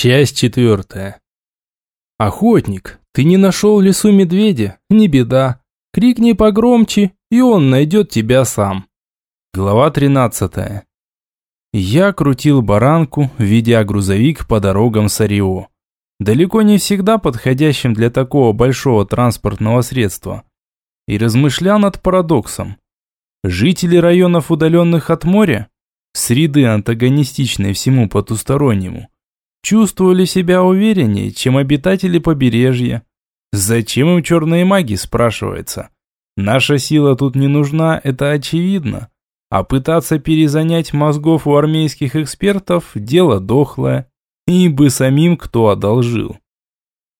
Часть четвертая. Охотник, ты не нашел в лесу медведя? Не беда. Крикни погромче, и он найдет тебя сам. Глава тринадцатая. Я крутил баранку, ведя грузовик по дорогам Сарио. Далеко не всегда подходящим для такого большого транспортного средства. И размышлял над парадоксом. Жители районов, удаленных от моря, среды антагонистичной всему потустороннему, чувствовали себя увереннее, чем обитатели побережья. Зачем им черные маги, спрашивается. Наша сила тут не нужна, это очевидно. А пытаться перезанять мозгов у армейских экспертов – дело дохлое. И бы самим кто одолжил.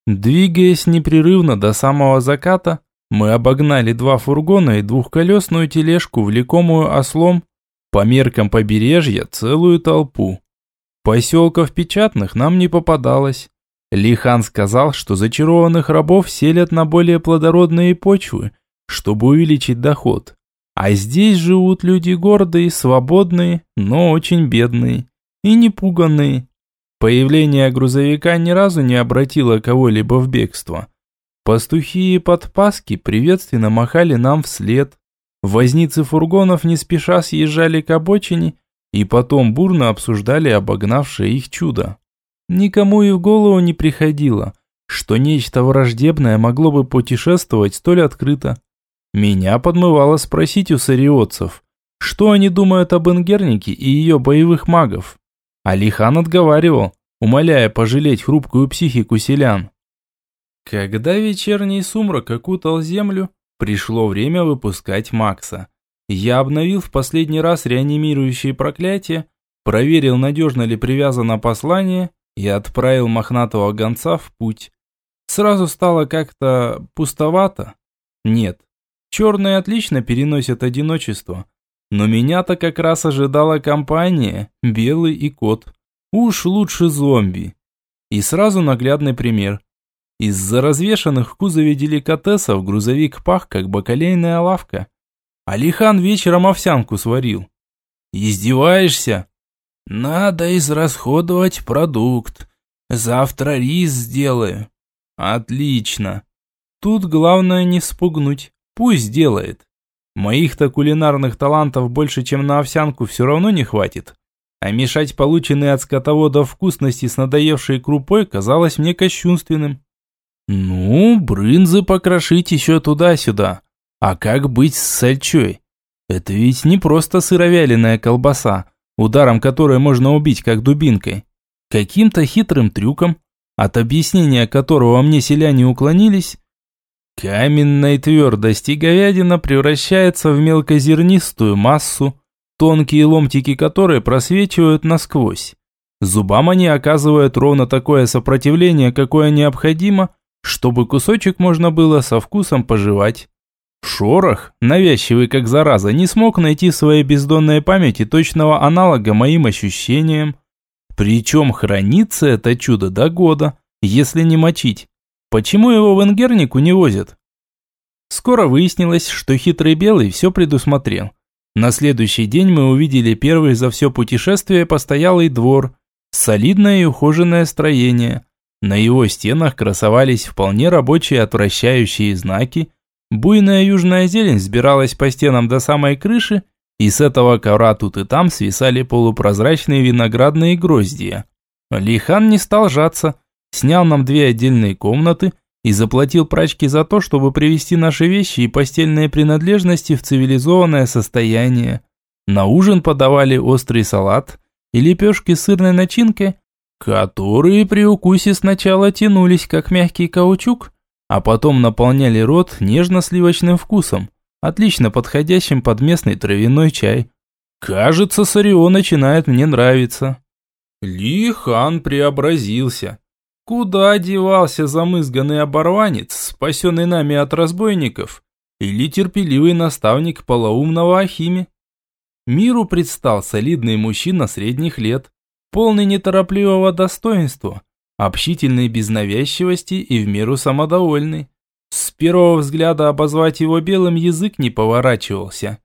Двигаясь непрерывно до самого заката, мы обогнали два фургона и двухколесную тележку, влекомую ослом, по меркам побережья целую толпу. Поселков печатных нам не попадалось. Лихан сказал, что зачарованных рабов селят на более плодородные почвы, чтобы увеличить доход. А здесь живут люди гордые, свободные, но очень бедные и непуганные. Появление грузовика ни разу не обратило кого-либо в бегство. Пастухи и подпаски приветственно махали нам вслед. Возницы фургонов не спеша съезжали к обочине и потом бурно обсуждали обогнавшее их чудо. Никому и в голову не приходило, что нечто враждебное могло бы путешествовать столь открыто. Меня подмывало спросить у сариотцев, что они думают об Ингернике и ее боевых магов. Алихан отговаривал, умоляя пожалеть хрупкую психику селян. Когда вечерний сумрак окутал землю, пришло время выпускать Макса. Я обновил в последний раз реанимирующие проклятия, проверил, надежно ли привязано послание и отправил мохнатого гонца в путь. Сразу стало как-то пустовато. Нет, черные отлично переносят одиночество. Но меня-то как раз ожидала компания, белый и кот. Уж лучше зомби. И сразу наглядный пример. Из-за развешанных в кузове деликатесов грузовик пах, как бакалейная лавка. Алихан вечером овсянку сварил. Издеваешься? Надо израсходовать продукт. Завтра рис сделаю. Отлично. Тут главное не спугнуть. Пусть делает. Моих-то кулинарных талантов больше, чем на овсянку, все равно не хватит. А мешать полученные от скотовода вкусности с надоевшей крупой казалось мне кощунственным. Ну, брынзы покрошить еще туда-сюда. А как быть с сальчой? Это ведь не просто сыровяленая колбаса, ударом которой можно убить как дубинкой. Каким-то хитрым трюком, от объяснения которого мне селяне уклонились, каменной твердости говядина превращается в мелкозернистую массу, тонкие ломтики которой просвечивают насквозь. Зубам они оказывают ровно такое сопротивление, какое необходимо, чтобы кусочек можно было со вкусом пожевать. Шорох, навязчивый как зараза, не смог найти в своей бездонной памяти точного аналога моим ощущениям. Причем хранится это чудо до года, если не мочить. Почему его в Энгернику не возят? Скоро выяснилось, что хитрый белый все предусмотрел. На следующий день мы увидели первый за все путешествие постоялый двор, солидное и ухоженное строение. На его стенах красовались вполне рабочие отвращающие знаки, Буйная южная зелень сбиралась по стенам до самой крыши, и с этого ковра тут и там свисали полупрозрачные виноградные гроздья. Лихан не стал жаться, снял нам две отдельные комнаты и заплатил прачке за то, чтобы привести наши вещи и постельные принадлежности в цивилизованное состояние. На ужин подавали острый салат и лепешки с сырной начинкой, которые при укусе сначала тянулись, как мягкий каучук, а потом наполняли рот нежно-сливочным вкусом, отлично подходящим под местный травяной чай. Кажется, Сарио начинает мне нравиться. Лихан преобразился. Куда девался замызганный оборванец, спасенный нами от разбойников, или терпеливый наставник полоумного Ахими? Миру предстал солидный мужчина средних лет, полный неторопливого достоинства, общительный без навязчивости и в меру самодовольный. С первого взгляда обозвать его белым язык не поворачивался.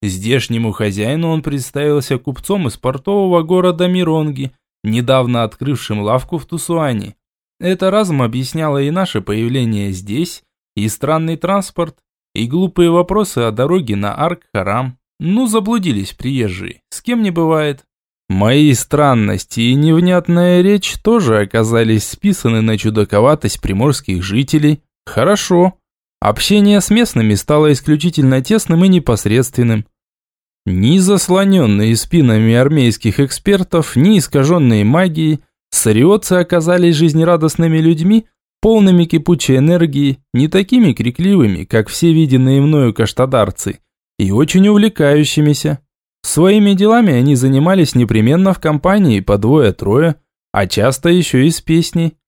Здешнему хозяину он представился купцом из портового города Миронги, недавно открывшим лавку в Тусуане. Это разум объясняло и наше появление здесь, и странный транспорт, и глупые вопросы о дороге на Арк-Харам. Ну, заблудились приезжие, с кем не бывает. Мои странности и невнятная речь тоже оказались списаны на чудаковатость приморских жителей. Хорошо. Общение с местными стало исключительно тесным и непосредственным. Ни заслоненные спинами армейских экспертов, ни искаженные магией, сариотцы оказались жизнерадостными людьми, полными кипучей энергии, не такими крикливыми, как все виденные мною каштадарцы, и очень увлекающимися. Своими делами они занимались непременно в компании по двое-трое, а часто еще и с песней.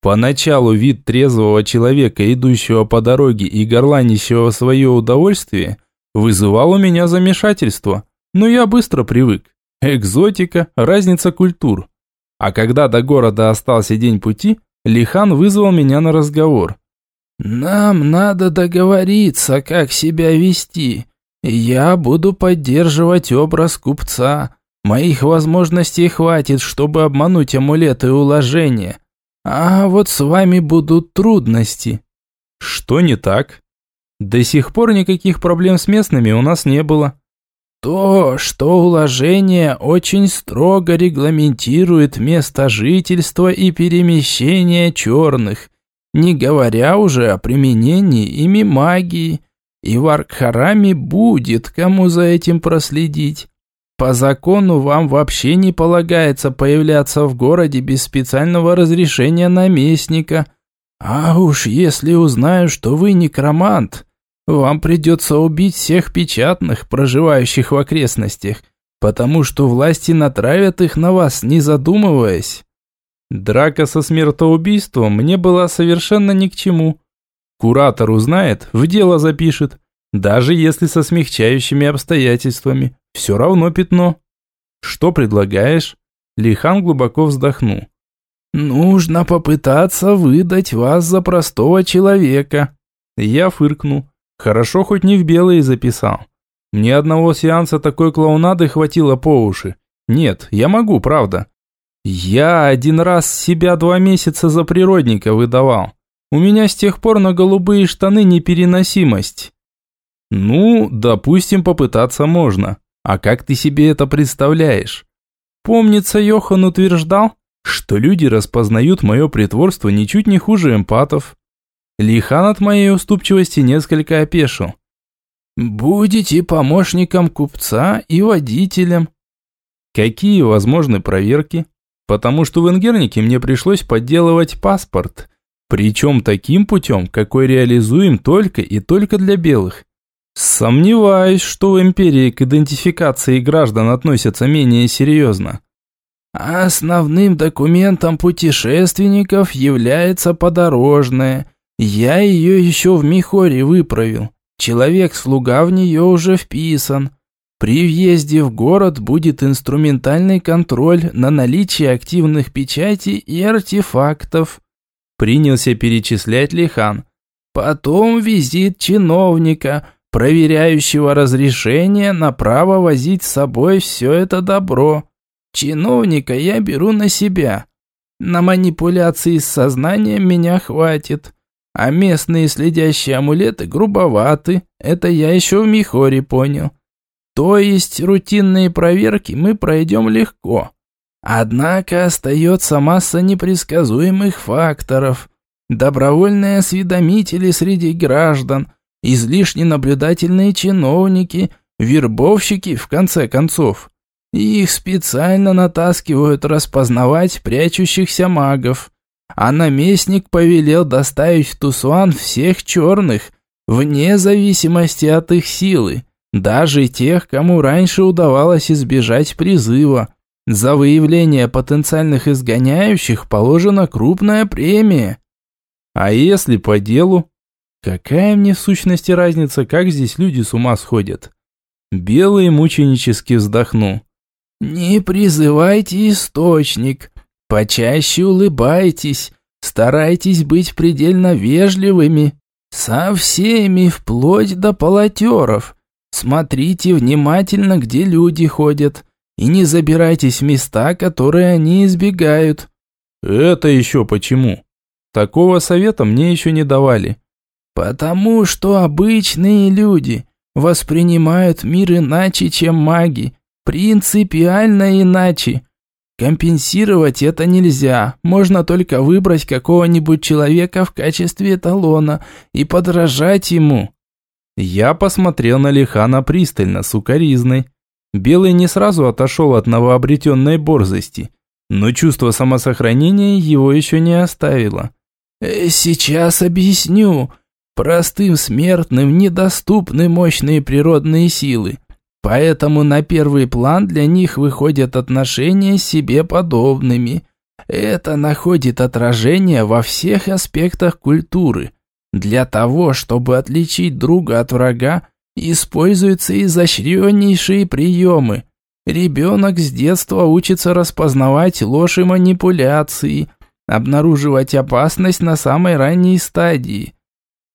Поначалу вид трезвого человека, идущего по дороге и горланищего свое удовольствие, вызывал у меня замешательство, но я быстро привык. Экзотика, разница культур. А когда до города остался день пути, Лихан вызвал меня на разговор. «Нам надо договориться, как себя вести. Я буду поддерживать образ купца. Моих возможностей хватит, чтобы обмануть амулеты и уложения. А вот с вами будут трудности. Что не так? До сих пор никаких проблем с местными у нас не было. То, что уложение очень строго регламентирует место жительства и перемещения черных, не говоря уже о применении ими магии, и в Аркхараме будет кому за этим проследить. По закону вам вообще не полагается появляться в городе без специального разрешения наместника. А уж если узнаю, что вы некромант, вам придется убить всех печатных, проживающих в окрестностях, потому что власти натравят их на вас, не задумываясь. Драка со смертоубийством мне была совершенно ни к чему. Куратор узнает, в дело запишет. Даже если со смягчающими обстоятельствами. Все равно пятно. Что предлагаешь? Лихан глубоко вздохнул. Нужно попытаться выдать вас за простого человека. Я фыркнул. Хорошо хоть не в белые записал. Мне одного сеанса такой клоунады хватило по уши. Нет, я могу, правда. Я один раз себя два месяца за природника выдавал. У меня с тех пор на голубые штаны непереносимость. Ну, допустим, попытаться можно. А как ты себе это представляешь? Помнится, Йохан утверждал, что люди распознают мое притворство ничуть не хуже эмпатов. Лихан от моей уступчивости несколько опешил. «Будете помощником купца и водителем». «Какие возможны проверки?» «Потому что в Ингернике мне пришлось подделывать паспорт, причем таким путем, какой реализуем только и только для белых. Сомневаюсь, что в империи к идентификации граждан относятся менее серьезно. Основным документом путешественников является подорожная. Я ее еще в Михоре выправил. Человек-слуга в нее уже вписан. При въезде в город будет инструментальный контроль на наличие активных печатей и артефактов. Принялся перечислять Лихан. Потом визит чиновника, проверяющего разрешение на право возить с собой все это добро. Чиновника я беру на себя. На манипуляции с сознанием меня хватит. А местные следящие амулеты грубоваты, это я еще в Михоре понял. То есть рутинные проверки мы пройдем легко. Однако остается масса непредсказуемых факторов. Добровольные осведомители среди граждан, излишне наблюдательные чиновники, вербовщики, в конце концов. Их специально натаскивают распознавать прячущихся магов. А наместник повелел доставить в Тусуан всех черных, вне зависимости от их силы, даже тех, кому раньше удавалось избежать призыва. За выявление потенциальных изгоняющих положена крупная премия. А если по делу? Какая мне в сущности разница, как здесь люди с ума сходят? Белый мученически вздохнул. Не призывайте источник, почаще улыбайтесь, старайтесь быть предельно вежливыми. Со всеми, вплоть до полотеров. Смотрите внимательно, где люди ходят. И не забирайтесь в места, которые они избегают». «Это еще почему?» «Такого совета мне еще не давали». «Потому что обычные люди воспринимают мир иначе, чем маги, принципиально иначе. Компенсировать это нельзя, можно только выбрать какого-нибудь человека в качестве эталона и подражать ему». Я посмотрел на Лихана пристально, сукоризной. Белый не сразу отошел от новообретенной борзости, но чувство самосохранения его еще не оставило. «Э, «Сейчас объясню. Простым смертным недоступны мощные природные силы, поэтому на первый план для них выходят отношения с себе подобными. Это находит отражение во всех аспектах культуры» Для того, чтобы отличить друга от врага, используются изощреннейшие приемы. Ребенок с детства учится распознавать ложь и манипуляции, обнаруживать опасность на самой ранней стадии.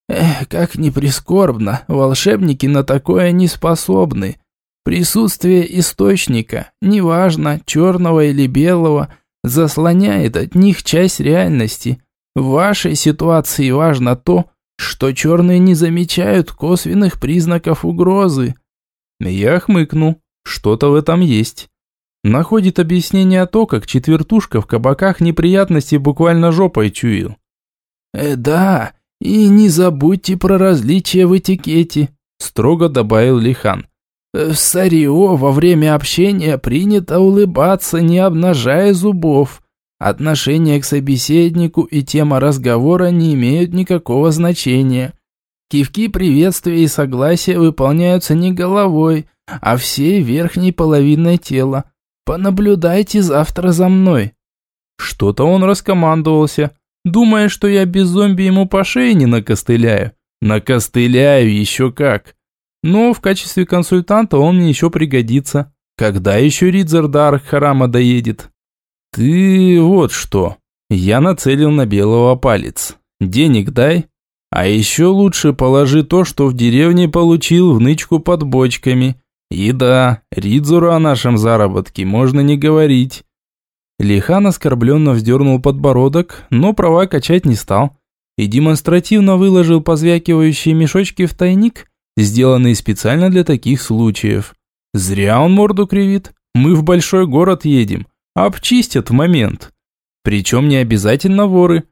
Эх, как ни прискорбно, волшебники на такое не способны. Присутствие источника, неважно, черного или белого, заслоняет от них часть реальности – в вашей ситуации важно то, что черные не замечают косвенных признаков угрозы. Я хмыкнул. Что-то в этом есть. Находит объяснение то, как четвертушка в кабаках неприятности буквально жопой чуял. «Э, да, и не забудьте про различия в этикете», строго добавил Лихан. «Э, «В Сарио во время общения принято улыбаться, не обнажая зубов. Отношение к собеседнику и тема разговора не имеют никакого значения. Кивки приветствия и согласия выполняются не головой, а всей верхней половиной тела. Понаблюдайте завтра за мной. Что-то он раскомандовался, думая, что я без зомби ему по шее не накостыляю. Накостыляю еще как. Но в качестве консультанта он мне еще пригодится. Когда еще Ридзердар Харама доедет? «Ты вот что!» Я нацелил на белого палец. «Денег дай, а еще лучше положи то, что в деревне получил в нычку под бочками. И да, Ридзуру о нашем заработке можно не говорить». Лихан оскорбленно вздернул подбородок, но права качать не стал и демонстративно выложил позвякивающие мешочки в тайник, сделанный специально для таких случаев. Зря он морду кривит. Мы в большой город едем, Обчистят в момент. Причем не обязательно воры.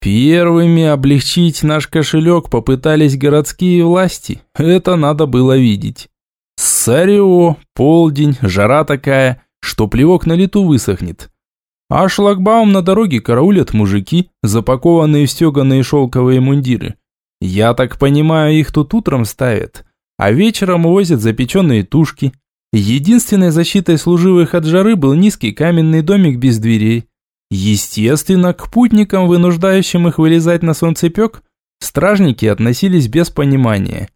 Первыми облегчить наш кошелек попытались городские власти. Это надо было видеть. Сарио, полдень, жара такая, что плевок на лету высохнет. А шлагбаум на дороге караулят мужики, запакованные в стеганые шелковые мундиры. Я так понимаю, их тут утром ставят, а вечером увозят запеченные тушки, Единственной защитой служивых от жары был низкий каменный домик без дверей. Естественно, к путникам, вынуждающим их вылезать на солнцепек, стражники относились без понимания.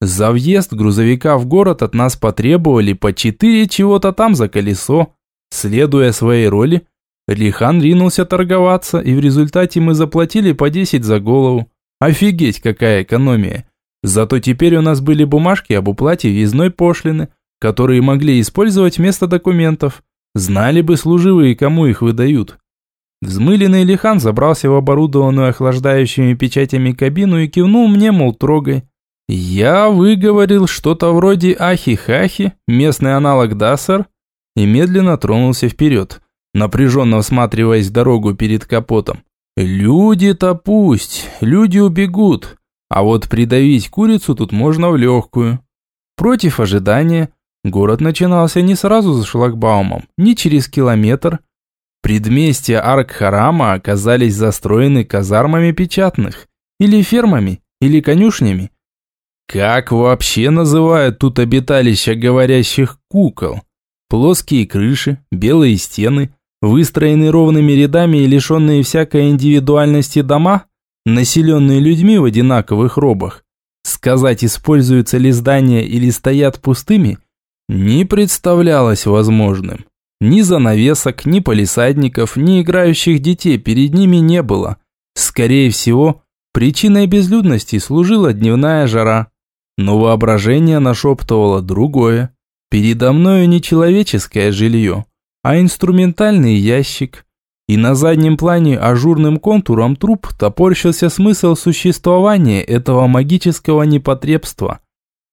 За въезд грузовика в город от нас потребовали по четыре чего-то там за колесо. Следуя своей роли, Лихан ринулся торговаться, и в результате мы заплатили по 10 за голову. Офигеть, какая экономия. Зато теперь у нас были бумажки об уплате въездной пошлины – которые могли использовать вместо документов. Знали бы служивые, кому их выдают. Взмыленный Лихан забрался в оборудованную охлаждающими печатями кабину и кивнул мне, мол, трогай. Я выговорил что-то вроде ахи-хахи, местный аналог Дассер, и медленно тронулся вперед, напряженно всматриваясь в дорогу перед капотом. Люди-то пусть, люди убегут, а вот придавить курицу тут можно в легкую. Против ожидания, Город начинался не сразу за шлагбаумом, не через километр. Предместья Арк-Харама оказались застроены казармами печатных, или фермами, или конюшнями. Как вообще называют тут обиталища говорящих кукол? Плоские крыши, белые стены, выстроенные ровными рядами и лишенные всякой индивидуальности дома, населенные людьми в одинаковых робах. Сказать, используются ли здания или стоят пустыми – не представлялось возможным. Ни занавесок, ни полисадников, ни играющих детей перед ними не было. Скорее всего, причиной безлюдности служила дневная жара. Но воображение нашептывало другое. Передо мною не человеческое жилье, а инструментальный ящик. И на заднем плане ажурным контуром труб топорщился смысл существования этого магического непотребства.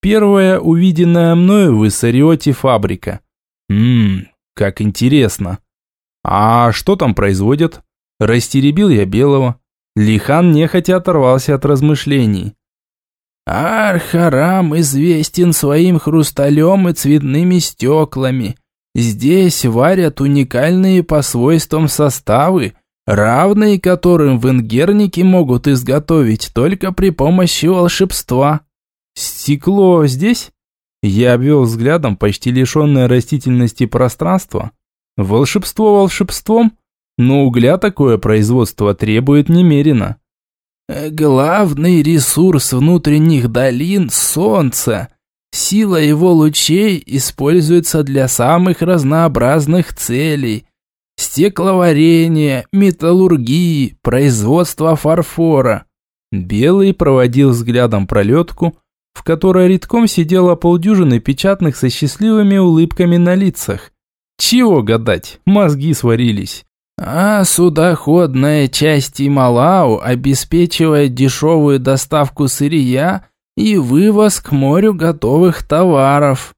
Первая увиденная мною в Иссариоте фабрика. Ммм, как интересно. А что там производят? Растеребил я белого. Лихан нехотя оторвался от размышлений. Архарам известен своим хрусталем и цветными стеклами. Здесь варят уникальные по свойствам составы, равные которым в Ингернике могут изготовить только при помощи волшебства. Стекло здесь? Я обвел взглядом почти лишенное растительности пространство. Волшебство волшебством, но угля такое производство требует немерено. Главный ресурс внутренних долин – солнце. Сила его лучей используется для самых разнообразных целей. Стекловарение, металлургии, производство фарфора. Белый проводил взглядом пролетку, в которой редком сидело полдюжины печатных со счастливыми улыбками на лицах. Чего гадать, мозги сварились. А судоходная часть Ималау обеспечивает дешевую доставку сырья и вывоз к морю готовых товаров.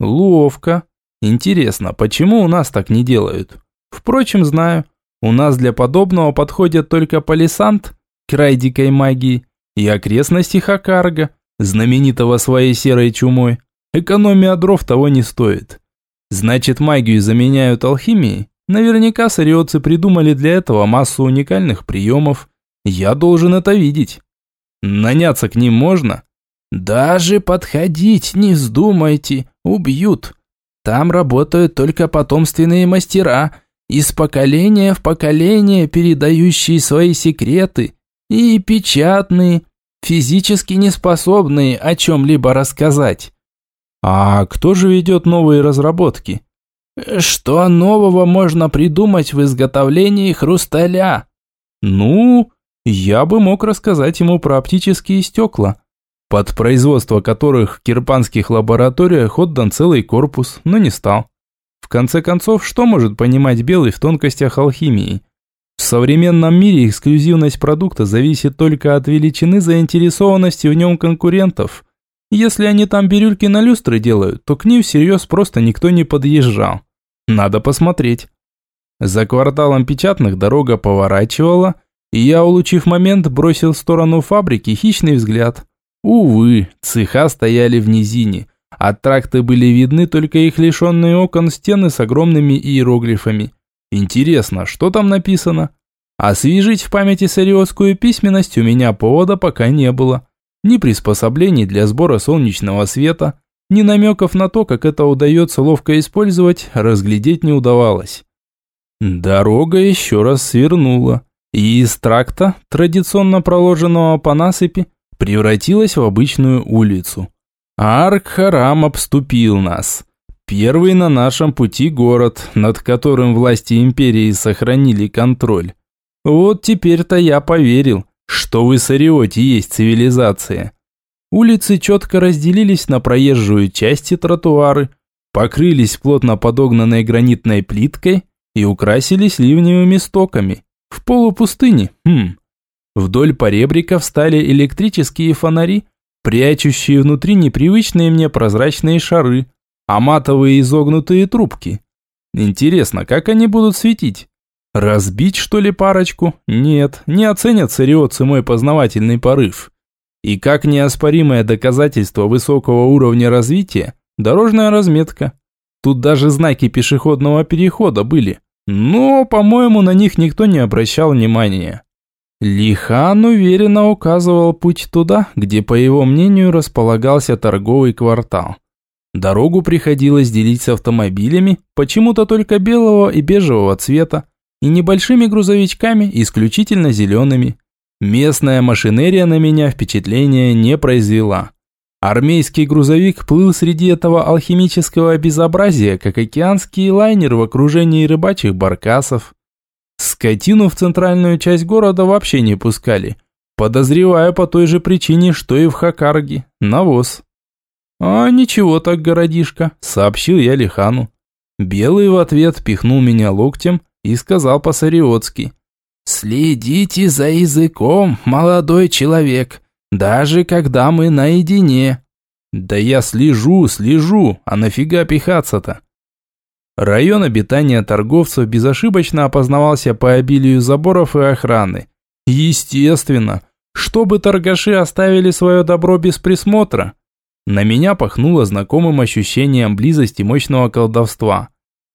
Ловко. Интересно, почему у нас так не делают? Впрочем, знаю. У нас для подобного подходят только Палисант, край дикой магии, и окрестности Хакарга, знаменитого своей серой чумой. Экономия дров того не стоит. Значит, магию заменяют алхимией? Наверняка сариотцы придумали для этого массу уникальных приемов. Я должен это видеть. Наняться к ним можно? Даже подходить не вздумайте, убьют. Там работают только потомственные мастера, из поколения в поколение передающие свои секреты, и печатные, физически неспособные о чем-либо рассказать. А кто же ведет новые разработки? Что нового можно придумать в изготовлении хрусталя? Ну, я бы мог рассказать ему про оптические стекла, под производство которых в кирпанских лабораториях отдан целый корпус, но не стал. В конце концов, что может понимать белый в тонкостях алхимии? В современном мире эксклюзивность продукта зависит только от величины заинтересованности в нем конкурентов. Если они там бирюльки на люстры делают, то к ним всерьез просто никто не подъезжал. Надо посмотреть. За кварталом печатных дорога поворачивала, и я, улучив момент, бросил в сторону фабрики хищный взгляд. Увы, цеха стояли в низине, а тракты были видны только их лишенные окон стены с огромными иероглифами. Интересно, что там написано? Освежить в памяти сариотскую письменность у меня повода пока не было. Ни приспособлений для сбора солнечного света, ни намеков на то, как это удается ловко использовать, разглядеть не удавалось. Дорога еще раз свернула, и из тракта, традиционно проложенного по насыпи, превратилась в обычную улицу. Арк-Харам обступил нас. Первый на нашем пути город, над которым власти империи сохранили контроль. Вот теперь-то я поверил, что в Иссариоте есть цивилизация. Улицы четко разделились на проезжую часть и тротуары, покрылись плотно подогнанной гранитной плиткой и украсились ливневыми стоками. В полупустыне, хм. Вдоль поребрика встали электрические фонари, прячущие внутри непривычные мне прозрачные шары, а матовые изогнутые трубки. Интересно, как они будут светить? Разбить, что ли, парочку? Нет, не оценят сариотцы мой познавательный порыв. И как неоспоримое доказательство высокого уровня развития, дорожная разметка. Тут даже знаки пешеходного перехода были, но, по-моему, на них никто не обращал внимания. Лихан уверенно указывал путь туда, где, по его мнению, располагался торговый квартал. Дорогу приходилось делить с автомобилями, почему-то только белого и бежевого цвета, и небольшими грузовичками, исключительно зелеными. Местная машинерия на меня впечатления не произвела. Армейский грузовик плыл среди этого алхимического безобразия, как океанский лайнер в окружении рыбачьих баркасов. Скотину в центральную часть города вообще не пускали. Подозреваю по той же причине, что и в Хакарге – навоз. «А ничего так, городишко», – сообщил я Лихану. Белый в ответ пихнул меня локтем и сказал по-сариотски. «Следите за языком, молодой человек, даже когда мы наедине». «Да я слежу, слежу, а нафига пихаться-то?» Район обитания торговцев безошибочно опознавался по обилию заборов и охраны. Естественно, чтобы торгаши оставили свое добро без присмотра. На меня пахнуло знакомым ощущением близости мощного колдовства.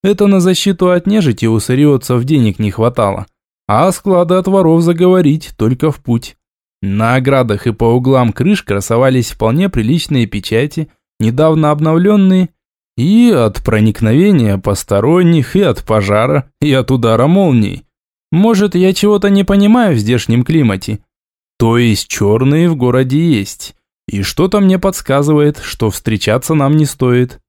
Это на защиту от нежити у сариотцев денег не хватало. А склады от воров заговорить только в путь. На оградах и по углам крыш красовались вполне приличные печати, недавно обновленные, и от проникновения посторонних, и от пожара, и от удара молний. Может, я чего-то не понимаю в здешнем климате. То есть черные в городе есть. И что-то мне подсказывает, что встречаться нам не стоит.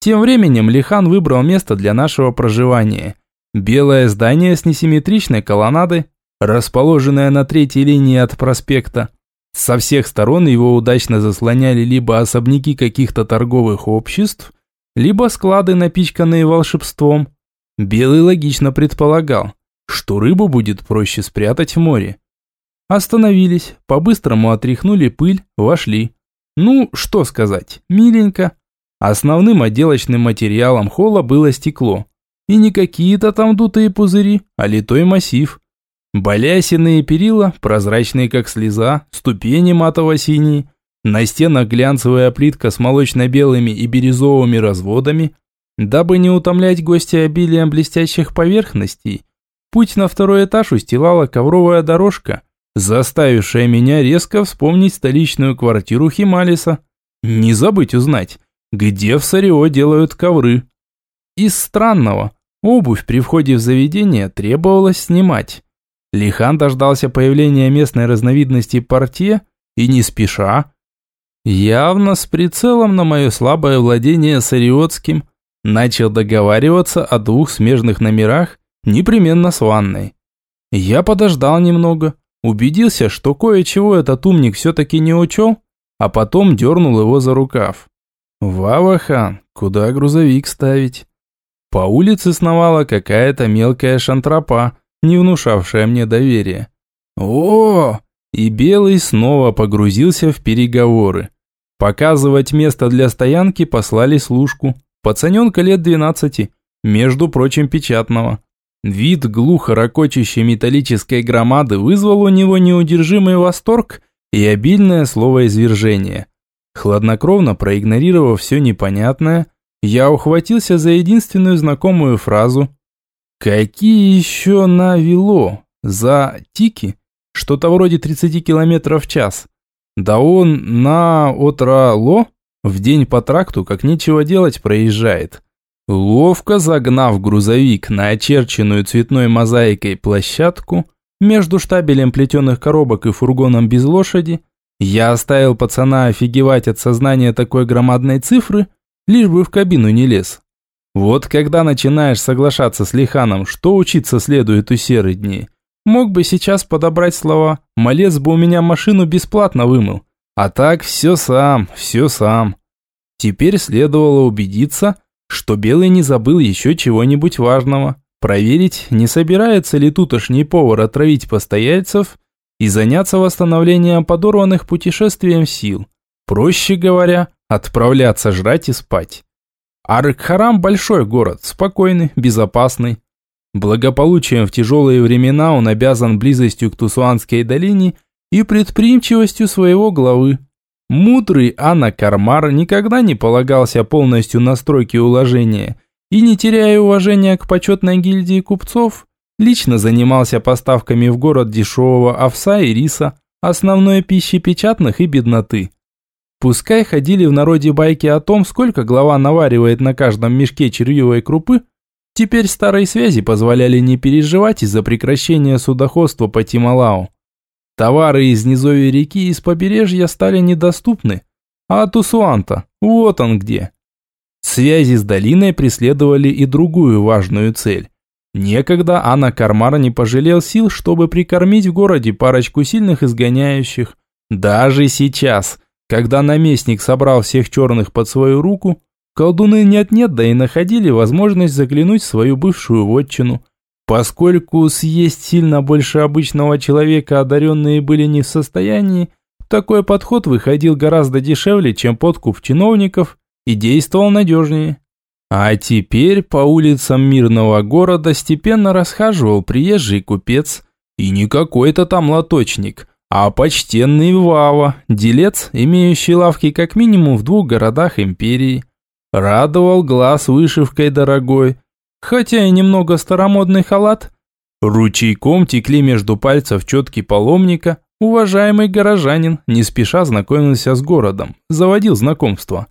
Тем временем Лихан выбрал место для нашего проживания. Белое здание с несимметричной колоннадой, расположенное на третьей линии от проспекта. Со всех сторон его удачно заслоняли либо особняки каких-то торговых обществ, либо склады, напичканные волшебством. Белый логично предполагал, что рыбу будет проще спрятать в море. Остановились, по-быстрому отряхнули пыль, вошли. Ну, что сказать, миленько. Основным отделочным материалом холла было стекло. И не какие-то там дутые пузыри, а литой массив. Балясиные перила, прозрачные как слеза, ступени матово-синие, на стенах глянцевая плитка с молочно-белыми и бирюзовыми разводами. Дабы не утомлять гостя обилием блестящих поверхностей, путь на второй этаж устилала ковровая дорожка, заставившая меня резко вспомнить столичную квартиру Хималиса. Не забыть узнать, где в Сарио делают ковры. Из странного, обувь при входе в заведение требовалось снимать. Лихан дождался появления местной разновидности портье и не спеша, явно с прицелом на мое слабое владение сариотским, начал договариваться о двух смежных номерах, непременно с ванной. Я подождал немного, Убедился, что кое-чего этот умник все-таки не учел, а потом дернул его за рукав. «Вавахан, куда грузовик ставить?» По улице сновала какая-то мелкая шантропа, не внушавшая мне доверия. о И Белый снова погрузился в переговоры. Показывать место для стоянки послали служку. Пацаненка лет двенадцати, между прочим, печатного. Вид глухо ракочащей металлической громады вызвал у него неудержимый восторг и обильное словоизвержение. Хладнокровно проигнорировав все непонятное, я ухватился за единственную знакомую фразу. «Какие еще на вело? За тики? Что-то вроде 30 км в час. Да он на отрало в день по тракту, как нечего делать, проезжает. Ловко загнав грузовик на очерченную цветной мозаикой площадку между штабелем плетеных коробок и фургоном без лошади, я оставил пацана офигевать от сознания такой громадной цифры, лишь бы в кабину не лез. Вот когда начинаешь соглашаться с Лиханом, что учиться следует у серой дни, мог бы сейчас подобрать слова, малец бы у меня машину бесплатно вымыл. А так все сам, все сам. Теперь следовало убедиться, что Белый не забыл еще чего-нибудь важного. Проверить, не собирается ли тутошний повар отравить постояльцев и заняться восстановлением подорванных путешествием сил. Проще говоря, отправляться жрать и спать. Аркхарам – большой город, спокойный, безопасный. Благополучием в тяжелые времена он обязан близостью к Тусуанской долине и предприимчивостью своего главы. Мудрый Анна Кармар никогда не полагался полностью на стройки уложения и, не теряя уважения к почетной гильдии купцов, лично занимался поставками в город дешевого овса и риса, основной пищи печатных и бедноты. Пускай ходили в народе байки о том, сколько глава наваривает на каждом мешке червивой крупы, теперь старые связи позволяли не переживать из-за прекращения судоходства по Тималау. Товары из низовья реки и с побережья стали недоступны. А от Усуанта, вот он где. Связи с долиной преследовали и другую важную цель. Некогда Анна Кармара не пожалел сил, чтобы прикормить в городе парочку сильных изгоняющих. Даже сейчас, Когда наместник собрал всех черных под свою руку, колдуны нет-нет, да и находили возможность заглянуть в свою бывшую вотчину. Поскольку съесть сильно больше обычного человека одаренные были не в состоянии, такой подход выходил гораздо дешевле, чем подкуп чиновников и действовал надежнее. А теперь по улицам мирного города степенно расхаживал приезжий купец, и не какой-то там лоточник, а почтенный Вава, делец, имеющий лавки как минимум в двух городах империи. Радовал глаз вышивкой дорогой, хотя и немного старомодный халат. Ручейком текли между пальцев четки паломника, уважаемый горожанин, не спеша знакомился с городом, заводил знакомства.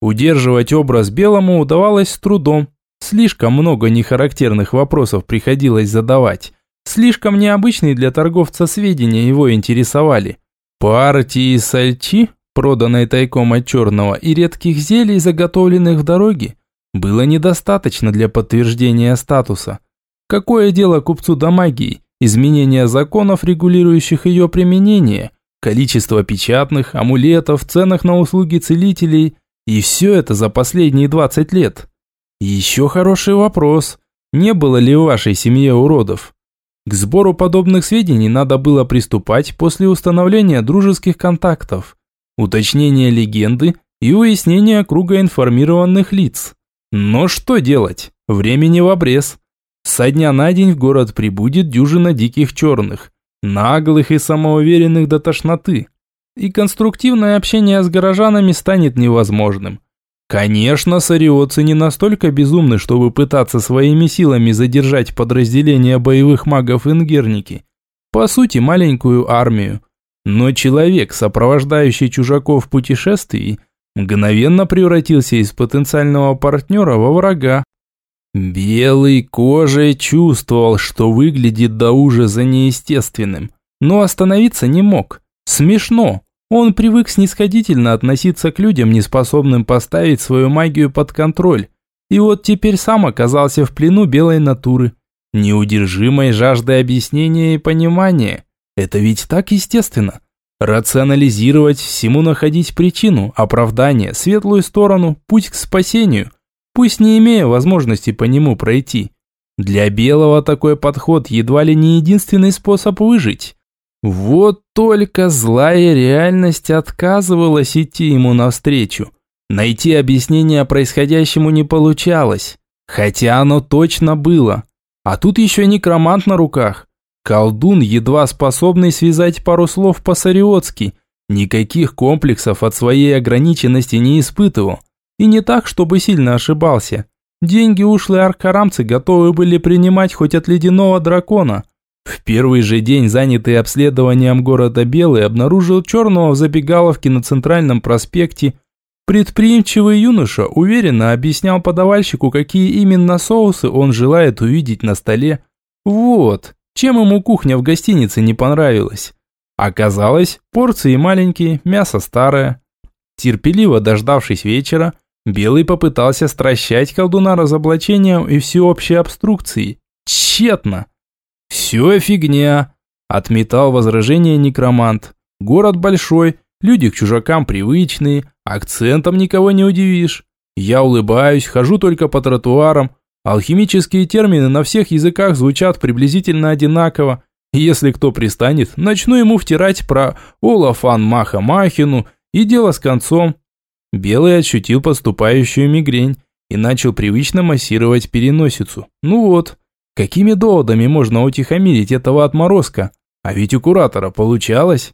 Удерживать образ белому удавалось с трудом, слишком много нехарактерных вопросов приходилось задавать. Слишком необычные для торговца сведения его интересовали. Партии сальчи, проданной тайком от черного, и редких зелий, заготовленных в дороге, было недостаточно для подтверждения статуса. Какое дело купцу до магии, изменения законов, регулирующих ее применение, количество печатных, амулетов, ценах на услуги целителей, и все это за последние 20 лет? Еще хороший вопрос. Не было ли в вашей семье уродов? К сбору подобных сведений надо было приступать после установления дружеских контактов, уточнения легенды и выяснения круга информированных лиц. Но что делать? Времени в обрез. Со дня на день в город прибудет дюжина диких черных, наглых и самоуверенных до тошноты. И конструктивное общение с горожанами станет невозможным. Конечно, сариотцы не настолько безумны, чтобы пытаться своими силами задержать подразделение боевых магов Ингерники. По сути, маленькую армию. Но человек, сопровождающий чужаков в путешествии, мгновенно превратился из потенциального партнера во врага. Белый кожей чувствовал, что выглядит до ужаса неестественным, но остановиться не мог. Смешно. Он привык снисходительно относиться к людям, не способным поставить свою магию под контроль. И вот теперь сам оказался в плену белой натуры. Неудержимой жаждой объяснения и понимания. Это ведь так естественно. Рационализировать, всему находить причину, оправдание, светлую сторону, путь к спасению, пусть не имея возможности по нему пройти. Для белого такой подход едва ли не единственный способ выжить. Вот только злая реальность отказывалась идти ему навстречу. Найти объяснение происходящему не получалось, хотя оно точно было. А тут еще некромант на руках. Колдун, едва способный связать пару слов по-сариотски, никаких комплексов от своей ограниченности не испытывал. И не так, чтобы сильно ошибался. Деньги ушлые аркарамцы готовы были принимать хоть от ледяного дракона – в первый же день, занятый обследованием города Белый, обнаружил черного в забегаловке на центральном проспекте. Предприимчивый юноша уверенно объяснял подавальщику, какие именно соусы он желает увидеть на столе. Вот, чем ему кухня в гостинице не понравилась. Оказалось, порции маленькие, мясо старое. Терпеливо дождавшись вечера, Белый попытался стращать колдуна разоблачением и всеобщей обструкцией. Тщетно. «Все фигня», – отметал возражение некромант. «Город большой, люди к чужакам привычные, акцентом никого не удивишь. Я улыбаюсь, хожу только по тротуарам. Алхимические термины на всех языках звучат приблизительно одинаково. Если кто пристанет, начну ему втирать про Олафан Маха Махину и дело с концом». Белый ощутил поступающую мигрень и начал привычно массировать переносицу. Ну вот, Какими доводами можно утихомирить этого отморозка? А ведь у куратора получалось.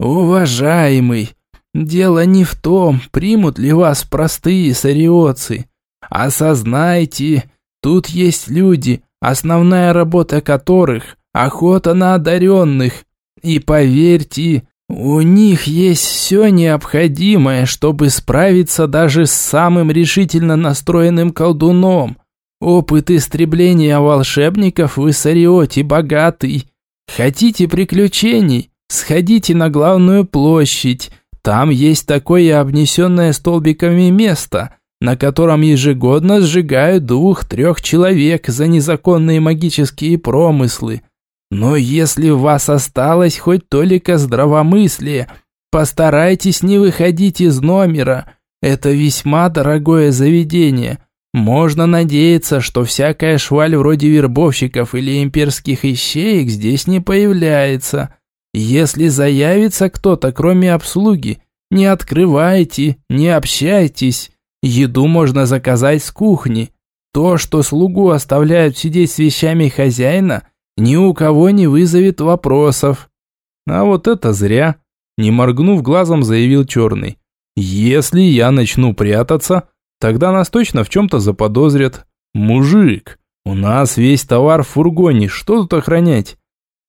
Уважаемый, дело не в том, примут ли вас простые сариотцы. Осознайте, тут есть люди, основная работа которых – охота на одаренных. И поверьте, у них есть все необходимое, чтобы справиться даже с самым решительно настроенным колдуном – Опыт истребления волшебников в Иссариоте богатый. Хотите приключений? Сходите на главную площадь. Там есть такое обнесенное столбиками место, на котором ежегодно сжигают двух-трех человек за незаконные магические промыслы. Но если у вас осталось хоть толика здравомыслия, Постарайтесь не выходить из номера. Это весьма дорогое заведение. Можно надеяться, что всякая шваль вроде вербовщиков или имперских ищеек здесь не появляется. Если заявится кто-то, кроме обслуги, не открывайте, не общайтесь. Еду можно заказать с кухни. То, что слугу оставляют сидеть с вещами хозяина, ни у кого не вызовет вопросов. А вот это зря, не моргнув глазом, заявил Черный. Если я начну прятаться, тогда нас точно в чем-то заподозрят. Мужик, у нас весь товар в фургоне, что тут охранять?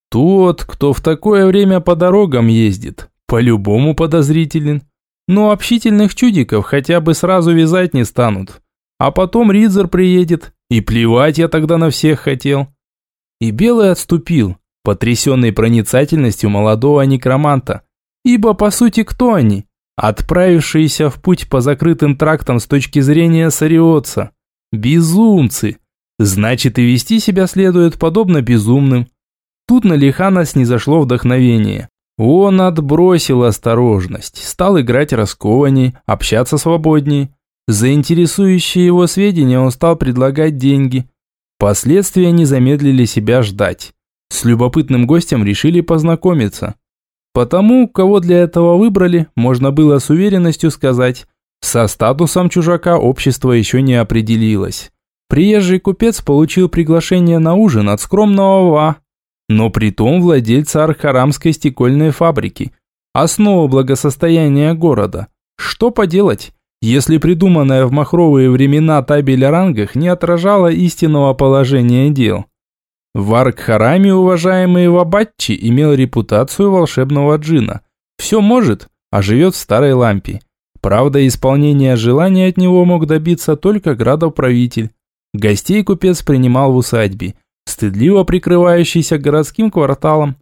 Тот, кто в такое время по дорогам ездит, по-любому подозрителен. Но общительных чудиков хотя бы сразу вязать не станут. А потом Ридзер приедет, и плевать я тогда на всех хотел. И Белый отступил, потрясенный проницательностью молодого некроманта. Ибо по сути кто они? Отправившиеся в путь по закрытым трактам с точки зрения сариотца. Безумцы. Значит и вести себя следует подобно безумным. Тут на Лихана снизошло вдохновение. Он отбросил осторожность, стал играть раскованней, общаться свободней. За интересующие его сведения он стал предлагать деньги. Последствия не замедлили себя ждать. С любопытным гостем решили познакомиться. Потому, кого для этого выбрали, можно было с уверенностью сказать, со статусом чужака общество еще не определилось. Приезжий купец получил приглашение на ужин от скромного Ва, но при том владельца Архарамской стекольной фабрики, основа благосостояния города. Что поделать, если придуманная в махровые времена табель о рангах не отражала истинного положения дел? В Аркхараме уважаемый Вабатчи имел репутацию волшебного джина. Все может, а живет в старой лампе. Правда, исполнения желания от него мог добиться только градов-правитель. Гостей купец принимал в усадьбе – стыдливо прикрывающийся городским кварталом.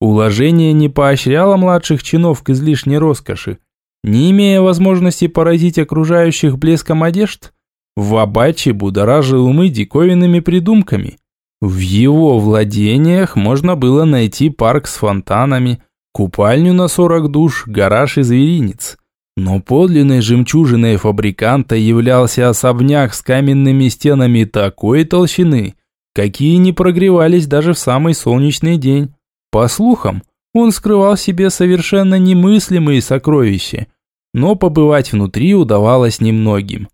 Уложение не поощряло младших чинов к излишней роскоши. Не имея возможности поразить окружающих блеском одежд, Вабачи будоражил умы диковинными придумками. В его владениях можно было найти парк с фонтанами, купальню на 40 душ, гараж и зверинец. Но подлинной жемчужиной фабриканта являлся особняк с каменными стенами такой толщины, какие не прогревались даже в самый солнечный день. По слухам, он скрывал в себе совершенно немыслимые сокровища, но побывать внутри удавалось немногим.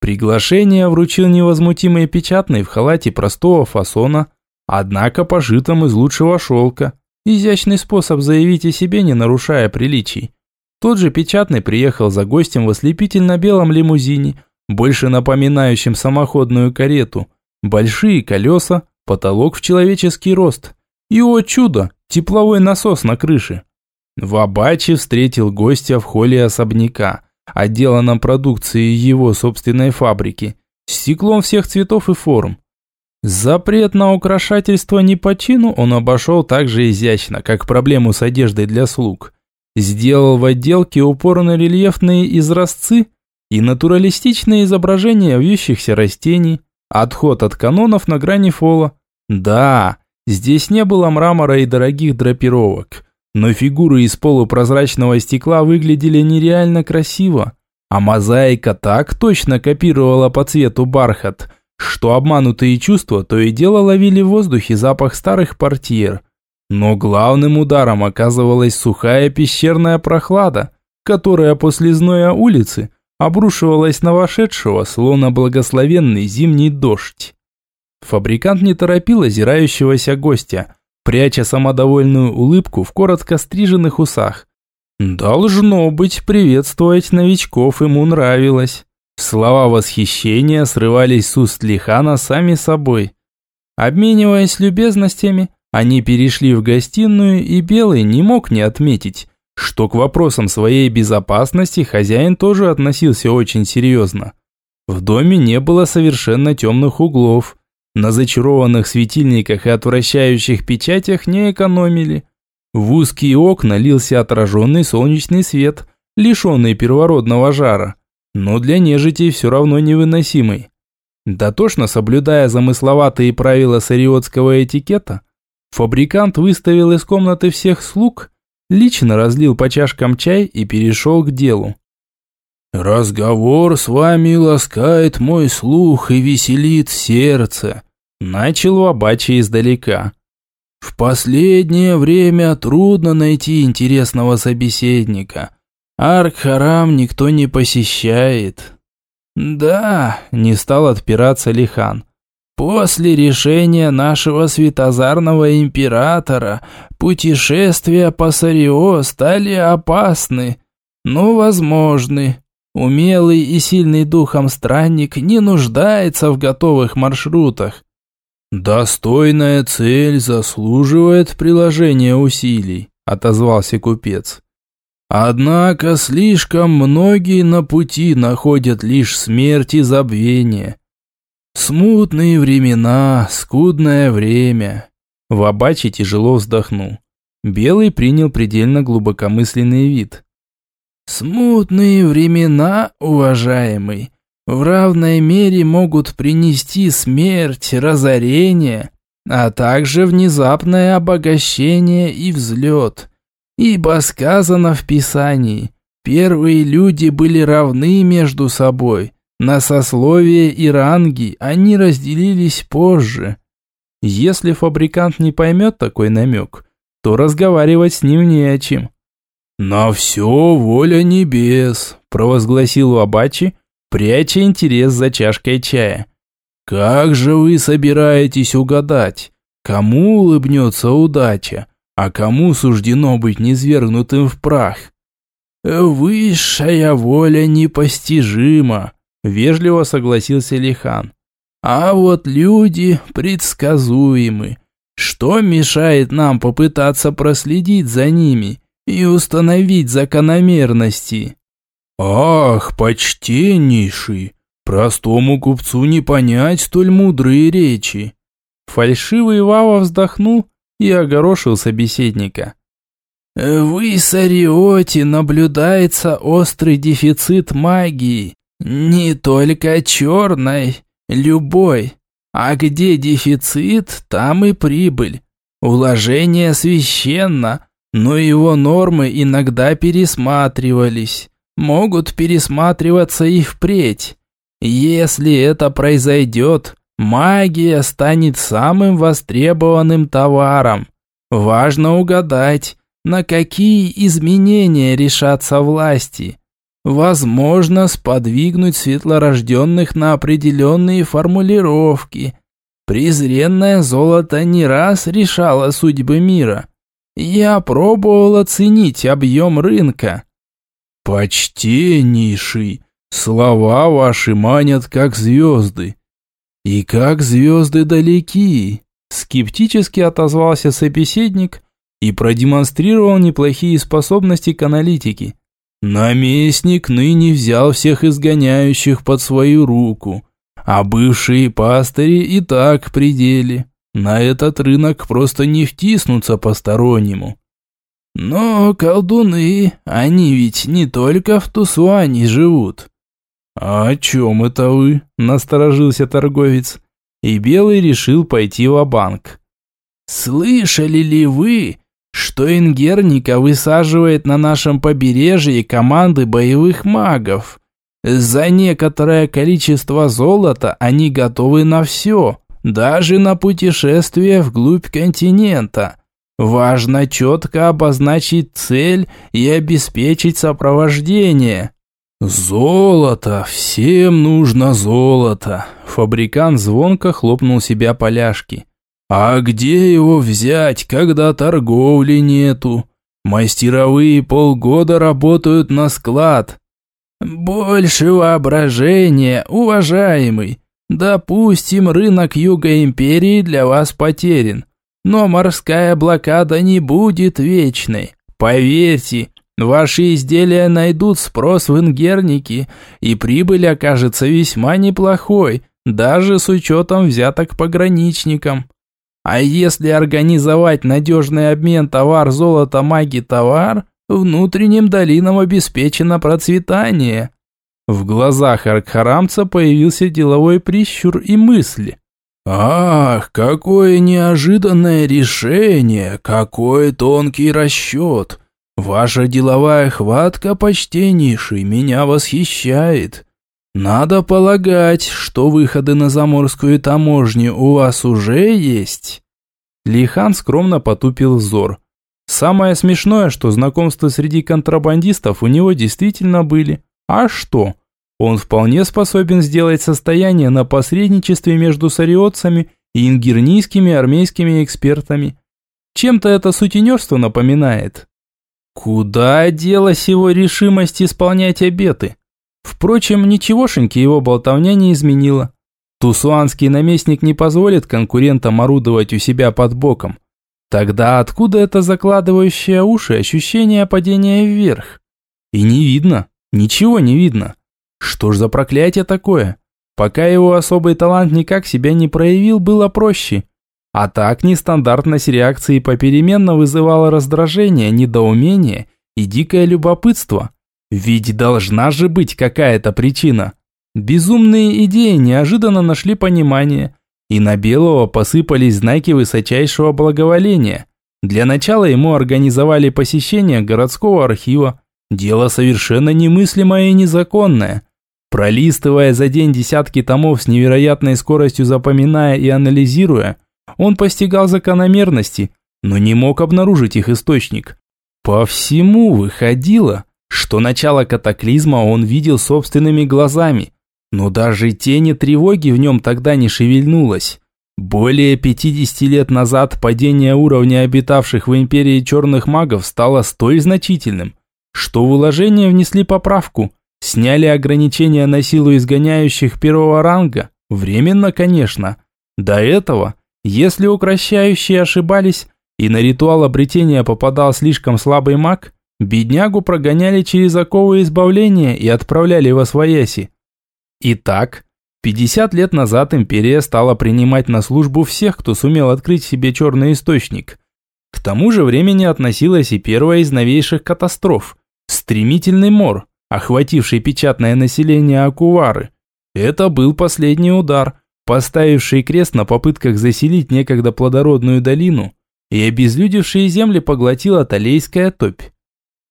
Приглашение вручил невозмутимый печатный в халате простого фасона, однако пошитом из лучшего шелка. Изящный способ заявить о себе, не нарушая приличий. Тот же печатный приехал за гостем в ослепительно-белом лимузине, больше напоминающем самоходную карету – Большие колеса, потолок в человеческий рост. И, о чудо, тепловой насос на крыше. Вабачи встретил гостя в холле особняка, отделанном продукцией его собственной фабрики, стеклом всех цветов и форм. Запрет на украшательство не по чину он обошел так же изящно, как проблему с одеждой для слуг. Сделал в отделке упор рельефные изразцы и натуралистичные изображения вьющихся растений, Отход от канонов на грани фола. Да, здесь не было мрамора и дорогих драпировок, но фигуры из полупрозрачного стекла выглядели нереально красиво, а мозаика так точно копировала по цвету бархат, что обманутые чувства то и дело ловили в воздухе запах старых портьер. Но главным ударом оказывалась сухая пещерная прохлада, которая после зноя улицы – обрушивалась на вошедшего, словно благословенный зимний дождь. Фабрикант не торопил озирающегося гостя, пряча самодовольную улыбку в коротко стриженных усах. Должно быть, приветствовать новичков ему нравилось. Слова восхищения срывались с уст Лихана сами собой. Обмениваясь любезностями, они перешли в гостиную, и Белый не мог не отметить, что к вопросам своей безопасности хозяин тоже относился очень серьезно. В доме не было совершенно темных углов. На зачарованных светильниках и отвращающих печатях не экономили. В узкие окна лился отраженный солнечный свет, лишенный первородного жара, но для нежити все равно невыносимый. Дотошно соблюдая замысловатые правила сариотского этикета, фабрикант выставил из комнаты всех слуг лично разлил по чашкам чай и перешел к делу. «Разговор с вами ласкает мой слух и веселит сердце», – начал Вабачи издалека. «В последнее время трудно найти интересного собеседника. Арк-Харам никто не посещает». «Да», – не стал отпираться Лихан. «После решения нашего светозарного императора путешествия по Сарио стали опасны, но возможны. Умелый и сильный духом странник не нуждается в готовых маршрутах. «Достойная цель заслуживает приложения усилий», – отозвался купец. «Однако слишком многие на пути находят лишь смерть и забвение. Смутные времена, скудное время». Вабачи тяжело вздохнул. Белый принял предельно глубокомысленный вид. Смутные времена, уважаемый, в равной мере могут принести смерть, разорение, а также внезапное обогащение и взлет. Ибо сказано в Писании, первые люди были равны между собой, на сословие и ранги они разделились позже. Если фабрикант не поймет такой намек, то разговаривать с ним не о чем. «На все воля небес», – провозгласил Абачи, пряча интерес за чашкой чая. «Как же вы собираетесь угадать, кому улыбнется удача, а кому суждено быть низвергнутым в прах?» «Высшая воля непостижима», – вежливо согласился Лихан. «А вот люди предсказуемы. Что мешает нам попытаться проследить за ними?» и установить закономерности. Ах, почтеннейший, простому купцу не понять столь мудрые речи. Фальшивый Вава вздохнул и огорошил собеседника. В Иссариоте наблюдается острый дефицит магии. Не только черной, любой. А где дефицит, там и прибыль. Уложение священно, но его нормы иногда пересматривались, могут пересматриваться и впредь. Если это произойдет, магия станет самым востребованным товаром. Важно угадать, на какие изменения решатся власти. Возможно, сподвигнуть светлорожденных на определенные формулировки. Презренное золото не раз решало судьбы мира – я пробовал оценить объем рынка. Почтеннейший, слова ваши манят как звезды. И как звезды далеки, скептически отозвался собеседник и продемонстрировал неплохие способности к аналитике. Наместник ныне взял всех изгоняющих под свою руку, а бывшие пастыри и так в пределе. На этот рынок просто не втиснуться постороннему. Но колдуны, они ведь не только в Тусуане живут. А о чем это вы? Насторожился торговец. И Белый решил пойти в банк Слышали ли вы, что Ингерника высаживает на нашем побережье команды боевых магов? За некоторое количество золота они готовы на все даже на путешествие вглубь континента. Важно четко обозначить цель и обеспечить сопровождение. «Золото! Всем нужно золото!» Фабрикант звонко хлопнул себя поляшки. «А где его взять, когда торговли нету? Мастеровые полгода работают на склад». «Больше воображения, уважаемый. Допустим, рынок Юга Империи для вас потерян, но морская блокада не будет вечной. Поверьте, ваши изделия найдут спрос в Ингернике, и прибыль окажется весьма неплохой, даже с учетом взяток пограничникам. А если организовать надежный обмен товар-золото-маги-товар, внутренним долинам обеспечено процветание. В глазах Аркхарамца появился деловой прищур и мысли. «Ах, какое неожиданное решение, какой тонкий расчет! Ваша деловая хватка, почтеннейший, меня восхищает. Надо полагать, что выходы на заморскую таможню у вас уже есть». Лихан скромно потупил взор. Самое смешное, что знакомства среди контрабандистов у него действительно были. А что? Он вполне способен сделать состояние на посредничестве между сариотцами и ингернийскими армейскими экспертами. Чем-то это сутенерство напоминает. Куда делась его решимость исполнять обеты? Впрочем, ничегошеньки его болтовня не изменила. Тусуанский наместник не позволит конкурентам орудовать у себя под боком. Тогда откуда это закладывающее уши ощущение падения вверх? И не видно, ничего не видно. Что ж за проклятие такое? Пока его особый талант никак себя не проявил, было проще. А так нестандартность реакции попеременно вызывала раздражение, недоумение и дикое любопытство. Ведь должна же быть какая-то причина. Безумные идеи неожиданно нашли понимание, и на Белого посыпались знаки высочайшего благоволения. Для начала ему организовали посещение городского архива. Дело совершенно немыслимое и незаконное. Пролистывая за день десятки томов с невероятной скоростью запоминая и анализируя, он постигал закономерности, но не мог обнаружить их источник. По всему выходило, что начало катаклизма он видел собственными глазами, но даже тени тревоги в нем тогда не шевельнулось. Более 50 лет назад падение уровня обитавших в империи черных магов стало столь значительным, что в уложение внесли поправку, сняли ограничения на силу изгоняющих первого ранга, временно, конечно. До этого если укращающие ошибались и на ритуал обретения попадал слишком слабый маг, беднягу прогоняли через оковы избавления и отправляли во свояси. Итак, 50 лет назад империя стала принимать на службу всех, кто сумел открыть себе черный источник. К тому же времени относилась и первая из новейших катастроф – стремительный мор, охвативший печатное население Акувары. Это был последний удар – поставивший крест на попытках заселить некогда плодородную долину, и обезлюдевшие земли поглотила Талейская топь.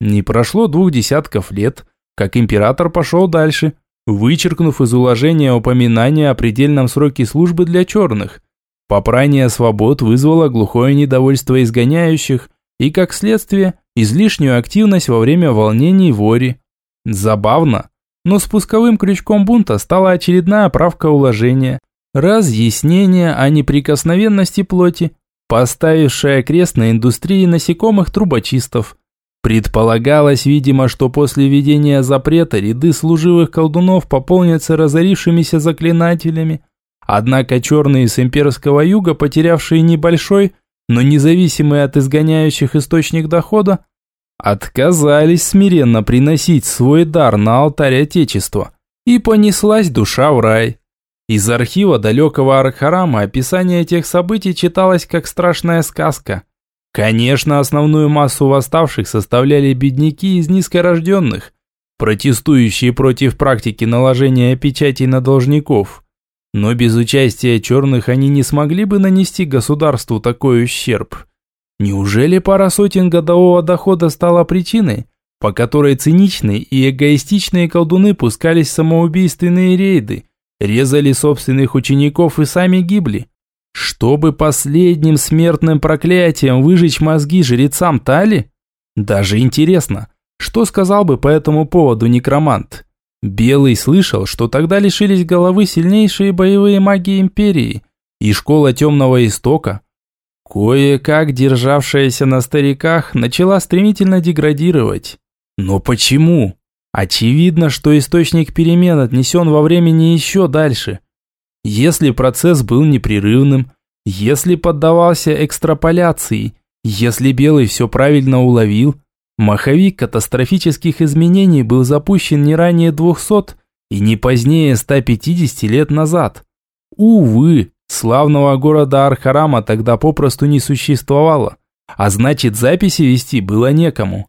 Не прошло двух десятков лет, как император пошел дальше, вычеркнув из уложения упоминание о предельном сроке службы для черных. Попрание свобод вызвало глухое недовольство изгоняющих и, как следствие, излишнюю активность во время волнений вори. Забавно, но спусковым крючком бунта стала очередная правка уложения, разъяснение о неприкосновенности плоти, поставившее крест на индустрии насекомых трубочистов. Предполагалось, видимо, что после введения запрета ряды служивых колдунов пополнятся разорившимися заклинателями. Однако черные с имперского юга, потерявшие небольшой, но независимый от изгоняющих источник дохода, отказались смиренно приносить свой дар на алтарь Отечества, и понеслась душа в рай. Из архива далекого Архарама описание тех событий читалось как страшная сказка. Конечно, основную массу восставших составляли бедняки из низкорожденных, протестующие против практики наложения печатей на должников. Но без участия черных они не смогли бы нанести государству такой ущерб. Неужели пара сотен годового дохода стала причиной, по которой циничные и эгоистичные колдуны пускались в самоубийственные рейды – резали собственных учеников и сами гибли. Чтобы последним смертным проклятием выжечь мозги жрецам Тали? Даже интересно, что сказал бы по этому поводу некромант? Белый слышал, что тогда лишились головы сильнейшие боевые маги Империи и школа Темного Истока. Кое-как державшаяся на стариках начала стремительно деградировать. Но почему? Очевидно, что источник перемен отнесен во времени еще дальше. Если процесс был непрерывным, если поддавался экстраполяции, если Белый все правильно уловил, маховик катастрофических изменений был запущен не ранее 200 и не позднее 150 лет назад. Увы, славного города Архарама тогда попросту не существовало, а значит записи вести было некому.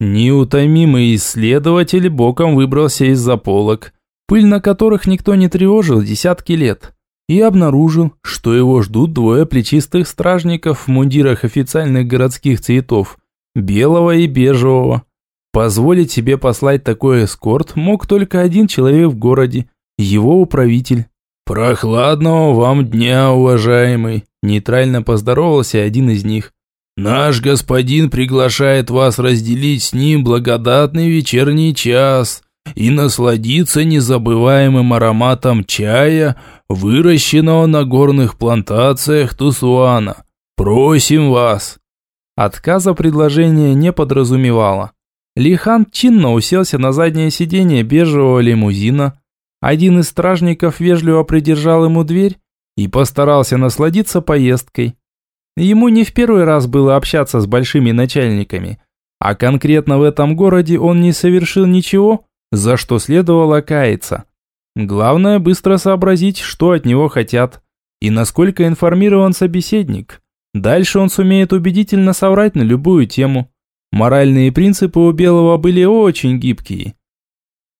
Неутомимый исследователь боком выбрался из-за полок, пыль на которых никто не тревожил десятки лет, и обнаружил, что его ждут двое плечистых стражников в мундирах официальных городских цветов, белого и бежевого. Позволить себе послать такой эскорт мог только один человек в городе, его управитель. «Прохладного вам дня, уважаемый!» Нейтрально поздоровался один из них. «Наш господин приглашает вас разделить с ним благодатный вечерний час и насладиться незабываемым ароматом чая, выращенного на горных плантациях Тусуана. Просим вас!» Отказа предложения не подразумевало. Лихан чинно уселся на заднее сиденье бежевого лимузина. Один из стражников вежливо придержал ему дверь и постарался насладиться поездкой. Ему не в первый раз было общаться с большими начальниками, а конкретно в этом городе он не совершил ничего, за что следовало каяться. Главное быстро сообразить, что от него хотят и насколько информирован собеседник. Дальше он сумеет убедительно соврать на любую тему. Моральные принципы у Белого были очень гибкие.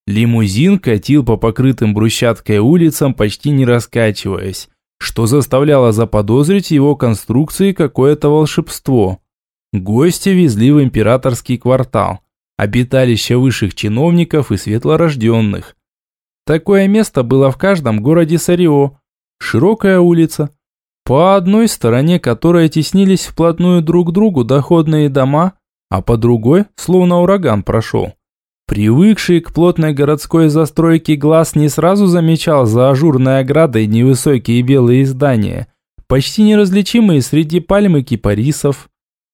Лимузин катил по покрытым брусчаткой улицам, почти не раскачиваясь, что заставляло заподозрить его конструкции какое-то волшебство. Гости везли в императорский квартал, обиталище высших чиновников и светлорожденных. Такое место было в каждом городе Сарио. Широкая улица, по одной стороне которой теснились вплотную друг к другу доходные дома, а по другой, словно ураган прошел. Привыкший к плотной городской застройке глаз не сразу замечал за ажурной оградой невысокие белые здания, почти неразличимые среди пальм и кипарисов.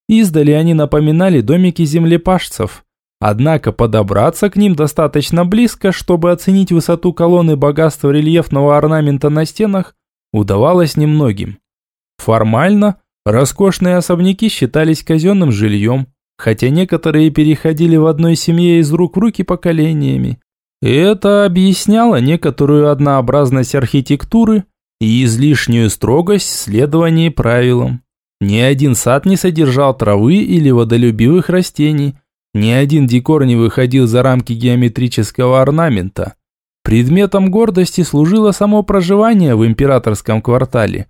Издали они напоминали домики землепашцев. Однако подобраться к ним достаточно близко, чтобы оценить высоту колонны богатства рельефного орнамента на стенах, удавалось немногим. Формально, роскошные особняки считались казенным жильем, хотя некоторые переходили в одной семье из рук в руки поколениями. Это объясняло некоторую однообразность архитектуры и излишнюю строгость в следовании правилам. Ни один сад не содержал травы или водолюбивых растений, ни один декор не выходил за рамки геометрического орнамента. Предметом гордости служило само проживание в императорском квартале.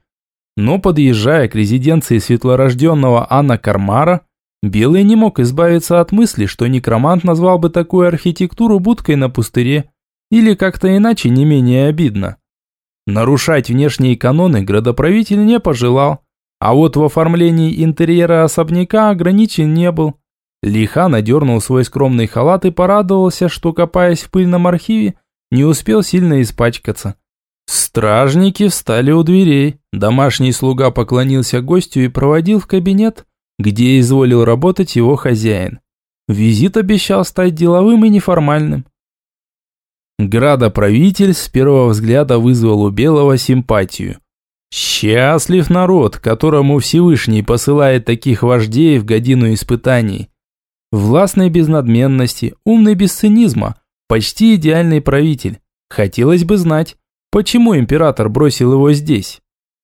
Но подъезжая к резиденции светлорожденного Анна Кармара, Белый не мог избавиться от мысли, что некромант назвал бы такую архитектуру будкой на пустыре, или как-то иначе не менее обидно. Нарушать внешние каноны градоправитель не пожелал, а вот в оформлении интерьера особняка ограничен не был. Лиха надернул свой скромный халат и порадовался, что, копаясь в пыльном архиве, не успел сильно испачкаться. Стражники встали у дверей, домашний слуга поклонился гостю и проводил в кабинет, где изволил работать его хозяин. Визит обещал стать деловым и неформальным. Градоправитель с первого взгляда вызвал у Белого симпатию. Счастлив народ, которому Всевышний посылает таких вождей в годину испытаний. Властный без надменности, умный без цинизма, почти идеальный правитель. Хотелось бы знать, почему император бросил его здесь.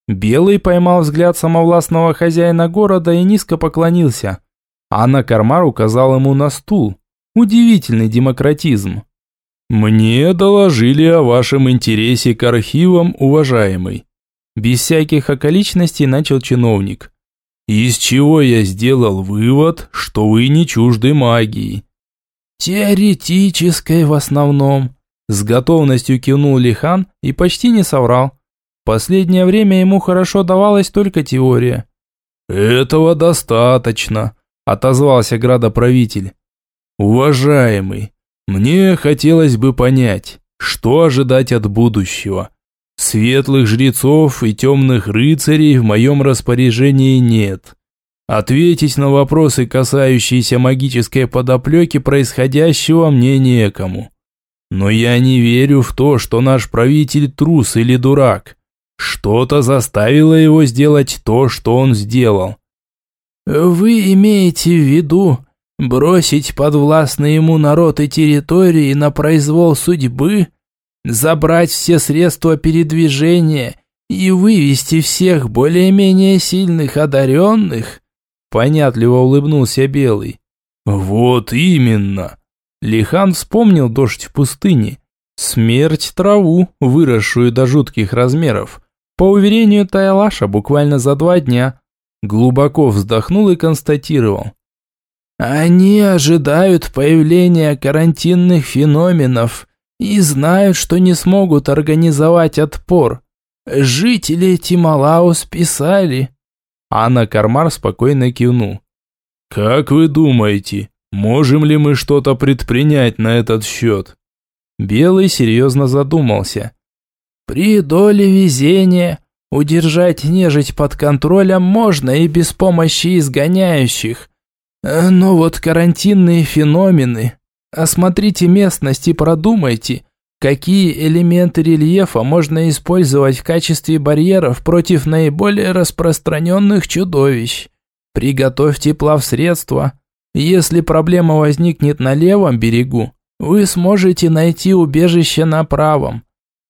Белый поймал взгляд самовластного хозяина города и низко поклонился. Анна Кармар указал ему на стул. Удивительный демократизм. «Мне доложили о вашем интересе к архивам, уважаемый». Без всяких околичностей начал чиновник. «Из чего я сделал вывод, что вы не чужды магии?» «Теоретической в основном», – с готовностью кивнул Лихан и почти не соврал. Последнее время ему хорошо давалась только теория. «Этого достаточно», – отозвался градоправитель. «Уважаемый, мне хотелось бы понять, что ожидать от будущего. Светлых жрецов и темных рыцарей в моем распоряжении нет. Ответить на вопросы, касающиеся магической подоплеки происходящего, мне некому. Но я не верю в то, что наш правитель трус или дурак. Что-то заставило его сделать то, что он сделал. «Вы имеете в виду бросить подвластный ему народ и территории на произвол судьбы, забрать все средства передвижения и вывести всех более-менее сильных одаренных?» Понятливо улыбнулся Белый. «Вот именно!» Лихан вспомнил дождь в пустыне. Смерть траву, выросшую до жутких размеров, по уверению Тайлаша, буквально за два дня. Глубоко вздохнул и констатировал. Они ожидают появления карантинных феноменов и знают, что не смогут организовать отпор. Жители Тималаус писали». Анна Кармар спокойно кивнул. «Как вы думаете, можем ли мы что-то предпринять на этот счет?» Белый серьезно задумался. «При доле везения удержать нежить под контролем можно и без помощи изгоняющих. Э, но вот карантинные феномены. Осмотрите местность и продумайте, какие элементы рельефа можно использовать в качестве барьеров против наиболее распространенных чудовищ. Приготовьте плавсредства. Если проблема возникнет на левом берегу, вы сможете найти убежище на правом.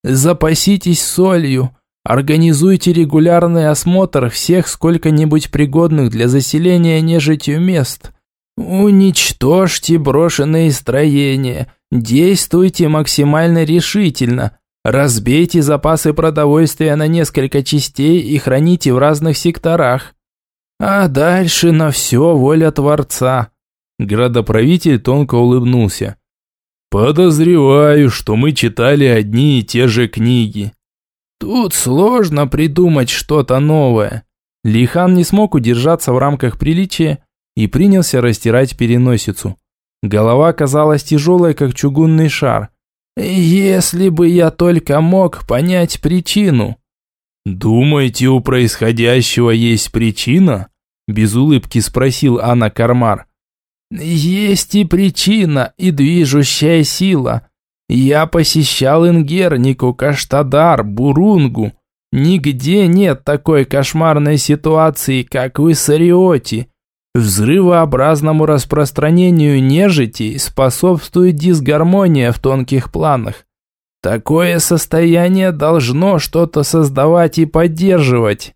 Запаситесь солью, организуйте регулярный осмотр всех сколько-нибудь пригодных для заселения нежитью мест. Уничтожьте брошенные строения, действуйте максимально решительно. Разбейте запасы продовольствия на несколько частей и храните в разных секторах. А дальше на все воля Творца. Градоправитель тонко улыбнулся. Подозреваю, что мы читали одни и те же книги. Тут сложно придумать что-то новое. Лихан не смог удержаться в рамках приличия и принялся растирать переносицу. Голова казалась тяжелой, как чугунный шар. «Если бы я только мог понять причину». «Думаете, у происходящего есть причина?» Без улыбки спросил Анна Кармар. Есть и причина, и движущая сила. Я посещал Ингернику, Каштадар, Бурунгу. Нигде нет такой кошмарной ситуации, как в Иссариоте. Взрывообразному распространению нежити способствует дисгармония в тонких планах. Такое состояние должно что-то создавать и поддерживать.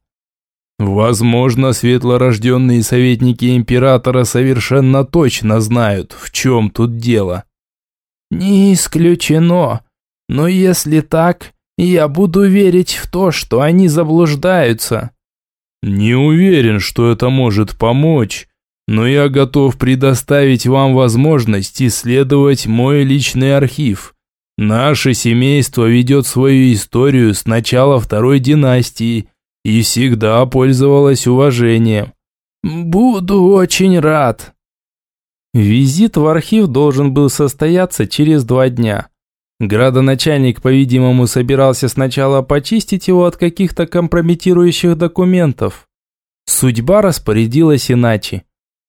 Возможно, светлорожденные советники императора совершенно точно знают, в чем тут дело. Не исключено. Но если так, я буду верить в то, что они заблуждаются. Не уверен, что это может помочь, но я готов предоставить вам возможность исследовать мой личный архив. Наше семейство ведет свою историю с начала второй династии – и всегда пользовалась уважением. Буду очень рад. Визит в архив должен был состояться через два дня. Градоначальник, по-видимому, собирался сначала почистить его от каких-то компрометирующих документов. Судьба распорядилась иначе.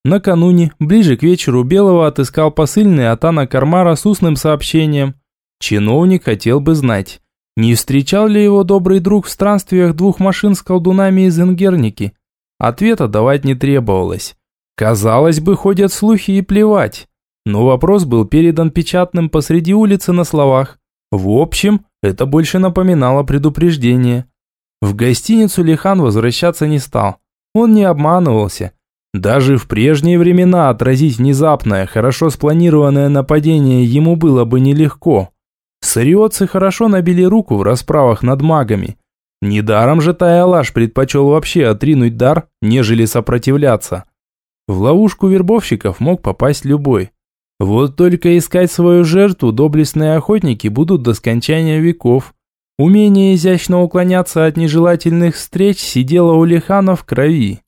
Накануне, ближе к вечеру, Белого отыскал посыльный от Анна Кармара с устным сообщением. Чиновник хотел бы знать, не встречал ли его добрый друг в странствиях двух машин с колдунами из Ингерники? Ответа давать не требовалось. Казалось бы, ходят слухи и плевать. Но вопрос был передан печатным посреди улицы на словах. В общем, это больше напоминало предупреждение. В гостиницу Лихан возвращаться не стал. Он не обманывался. Даже в прежние времена отразить внезапное, хорошо спланированное нападение ему было бы нелегко. Сариотцы хорошо набили руку в расправах над магами. Недаром же Тайалаш предпочел вообще отринуть дар, нежели сопротивляться. В ловушку вербовщиков мог попасть любой. Вот только искать свою жертву доблестные охотники будут до скончания веков. Умение изящно уклоняться от нежелательных встреч сидело у Лихана в крови.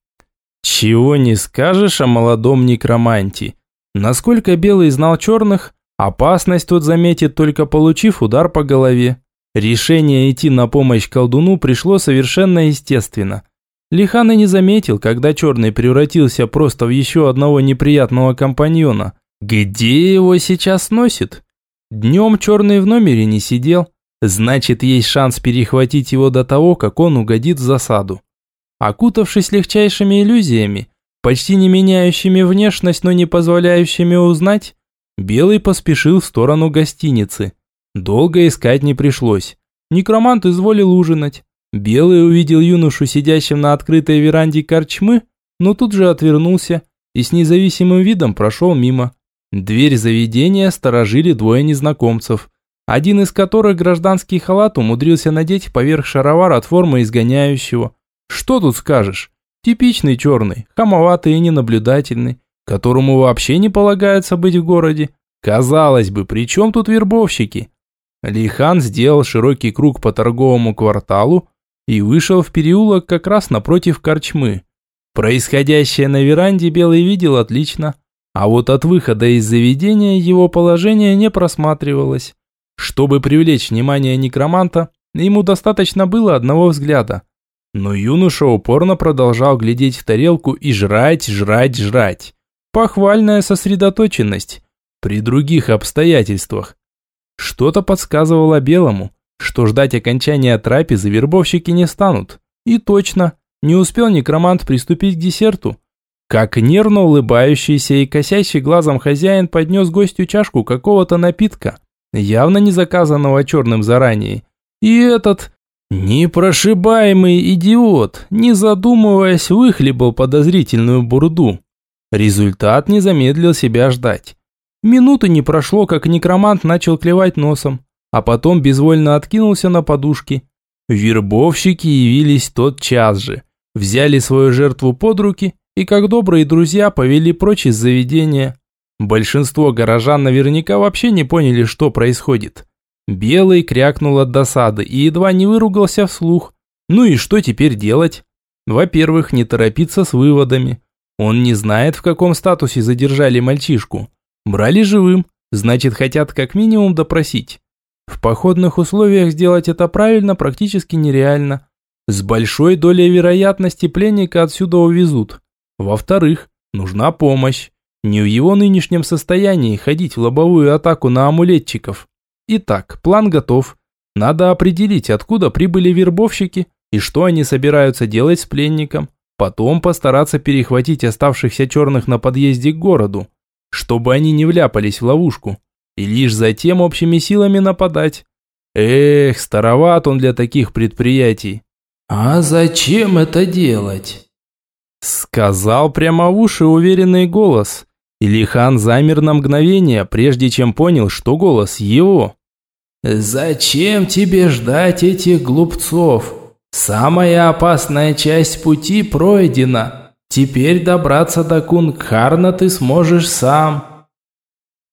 Чего не скажешь о молодом некроманте. Насколько Белый знал черных, Опасность тут заметит, только получив удар по голове. Решение идти на помощь колдуну пришло совершенно естественно. Лихан и не заметил, когда черный превратился просто в еще одного неприятного компаньона. Где его сейчас носит? Днем черный в номере не сидел, значит есть шанс перехватить его до того, как он угодит в засаду. Окутавшись легчайшими иллюзиями, почти не меняющими внешность, но не позволяющими узнать, Белый поспешил в сторону гостиницы. Долго искать не пришлось. Некромант изволил ужинать. Белый увидел юношу, сидящим на открытой веранде корчмы, но тут же отвернулся и с независимым видом прошел мимо. Дверь заведения сторожили двое незнакомцев, один из которых гражданский халат умудрился надеть поверх шаровар от формы изгоняющего. Что тут скажешь? Типичный черный, хамоватый и ненаблюдательный которому вообще не полагается быть в городе. Казалось бы, при чем тут вербовщики? Лихан сделал широкий круг по торговому кварталу и вышел в переулок как раз напротив корчмы. Происходящее на веранде Белый видел отлично, а вот от выхода из заведения его положение не просматривалось. Чтобы привлечь внимание некроманта, ему достаточно было одного взгляда. Но юноша упорно продолжал глядеть в тарелку и жрать, жрать, жрать. Похвальная сосредоточенность. При других обстоятельствах. Что-то подсказывало Белому, что ждать окончания трапезы вербовщики не станут. И точно, не успел некромант приступить к десерту. Как нервно улыбающийся и косящий глазом хозяин поднес гостю чашку какого-то напитка, явно не заказанного черным заранее. И этот непрошибаемый идиот, не задумываясь, выхлебал подозрительную бурду. Результат не замедлил себя ждать. Минуты не прошло, как некромант начал клевать носом, а потом безвольно откинулся на подушки. Вербовщики явились тот час же, взяли свою жертву под руки и, как добрые друзья, повели прочь из заведения. Большинство горожан наверняка вообще не поняли, что происходит. Белый крякнул от досады и едва не выругался вслух. Ну и что теперь делать? Во-первых, не торопиться с выводами. Он не знает, в каком статусе задержали мальчишку. Брали живым, значит, хотят как минимум допросить. В походных условиях сделать это правильно практически нереально. С большой долей вероятности пленника отсюда увезут. Во-вторых, нужна помощь. Не в его нынешнем состоянии ходить в лобовую атаку на амулетчиков. Итак, план готов. Надо определить, откуда прибыли вербовщики и что они собираются делать с пленником. Потом постараться перехватить оставшихся черных на подъезде к городу, чтобы они не вляпались в ловушку, и лишь затем общими силами нападать. Эх, староват он для таких предприятий. «А зачем это делать?» Сказал прямо в уши уверенный голос. Илихан замер на мгновение, прежде чем понял, что голос его. «Зачем тебе ждать этих глупцов? Самая опасная часть пути пройдена. Теперь добраться до Кунгхарна ты сможешь сам.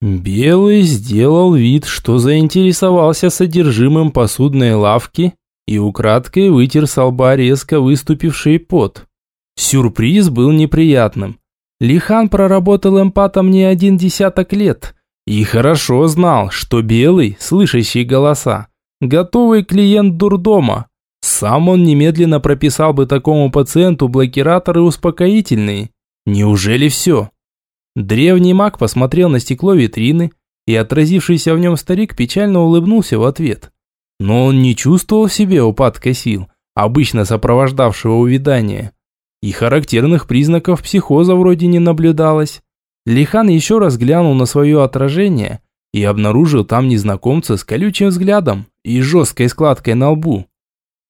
Белый сделал вид, что заинтересовался содержимым посудной лавки и украдкой вытер с лба резко выступивший пот. Сюрприз был неприятным. Лихан проработал эмпатом не один десяток лет и хорошо знал, что Белый, слышащий голоса, готовый клиент дурдома, сам он немедленно прописал бы такому пациенту блокираторы успокоительные. Неужели все? Древний маг посмотрел на стекло витрины, и отразившийся в нем старик печально улыбнулся в ответ. Но он не чувствовал в себе упадка сил, обычно сопровождавшего увядание. И характерных признаков психоза вроде не наблюдалось. Лихан еще раз глянул на свое отражение и обнаружил там незнакомца с колючим взглядом и жесткой складкой на лбу.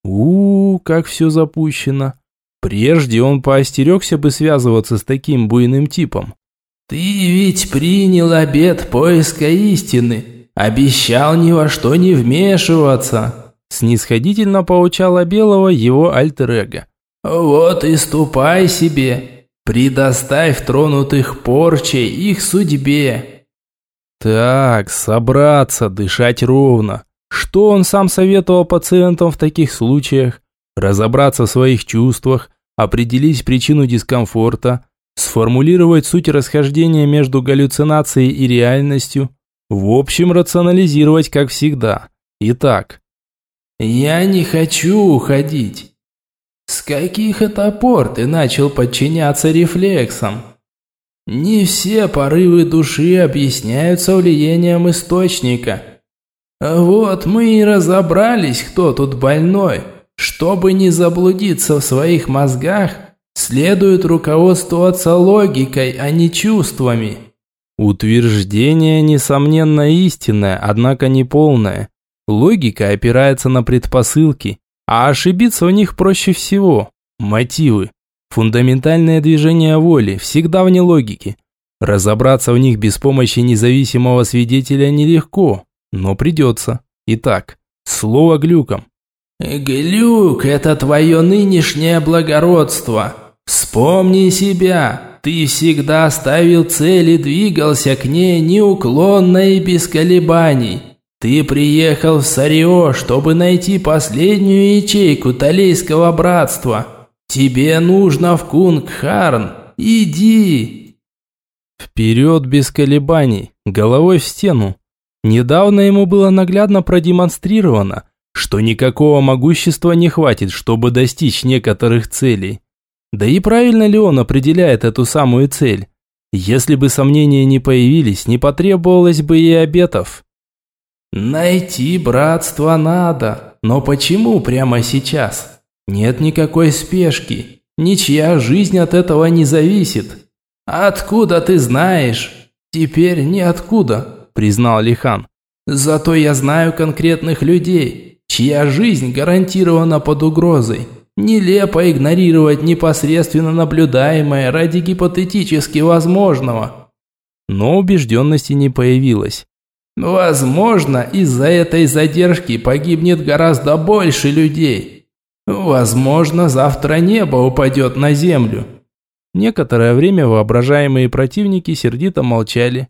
У, -у, как все запущено. Прежде он поостерегся бы связываться с таким буйным типом. «Ты ведь принял обет поиска истины, обещал ни во что не вмешиваться», снисходительно поучала Белого его альтер-эго. «Вот и ступай себе, предоставь тронутых порчей их судьбе». Так, собраться, дышать ровно. Что он сам советовал пациентам в таких случаях? Разобраться в своих чувствах, определить причину дискомфорта, сформулировать суть расхождения между галлюцинацией и реальностью, в общем, рационализировать, как всегда. Итак. «Я не хочу уходить. С каких это пор ты начал подчиняться рефлексам? Не все порывы души объясняются влиянием источника». Вот мы и разобрались, кто тут больной. Чтобы не заблудиться в своих мозгах, следует руководствоваться логикой, а не чувствами. Утверждение, несомненно, истинное, однако не полное. Логика опирается на предпосылки, а ошибиться в них проще всего. Мотивы. Фундаментальное движение воли, всегда вне логики. Разобраться в них без помощи независимого свидетеля нелегко но придется. Итак, слово глюком. «Глюк – это твое нынешнее благородство. Вспомни себя. Ты всегда ставил цель и двигался к ней неуклонно и без колебаний. Ты приехал в Сарио, чтобы найти последнюю ячейку Талейского братства. Тебе нужно в Кунгхарн. Иди!» Вперед без колебаний, головой в стену. Недавно ему было наглядно продемонстрировано, что никакого могущества не хватит, чтобы достичь некоторых целей. Да и правильно ли он определяет эту самую цель? Если бы сомнения не появились, не потребовалось бы и обетов. «Найти братство надо, но почему прямо сейчас? Нет никакой спешки, ничья жизнь от этого не зависит. Откуда ты знаешь?» «Теперь ниоткуда», – признал Лихан. «Зато я знаю конкретных людей, чья жизнь гарантирована под угрозой. Нелепо игнорировать непосредственно наблюдаемое ради гипотетически возможного. Но убежденности не появилось. Возможно, из-за этой задержки погибнет гораздо больше людей. Возможно, завтра небо упадет на землю. Некоторое время воображаемые противники сердито молчали.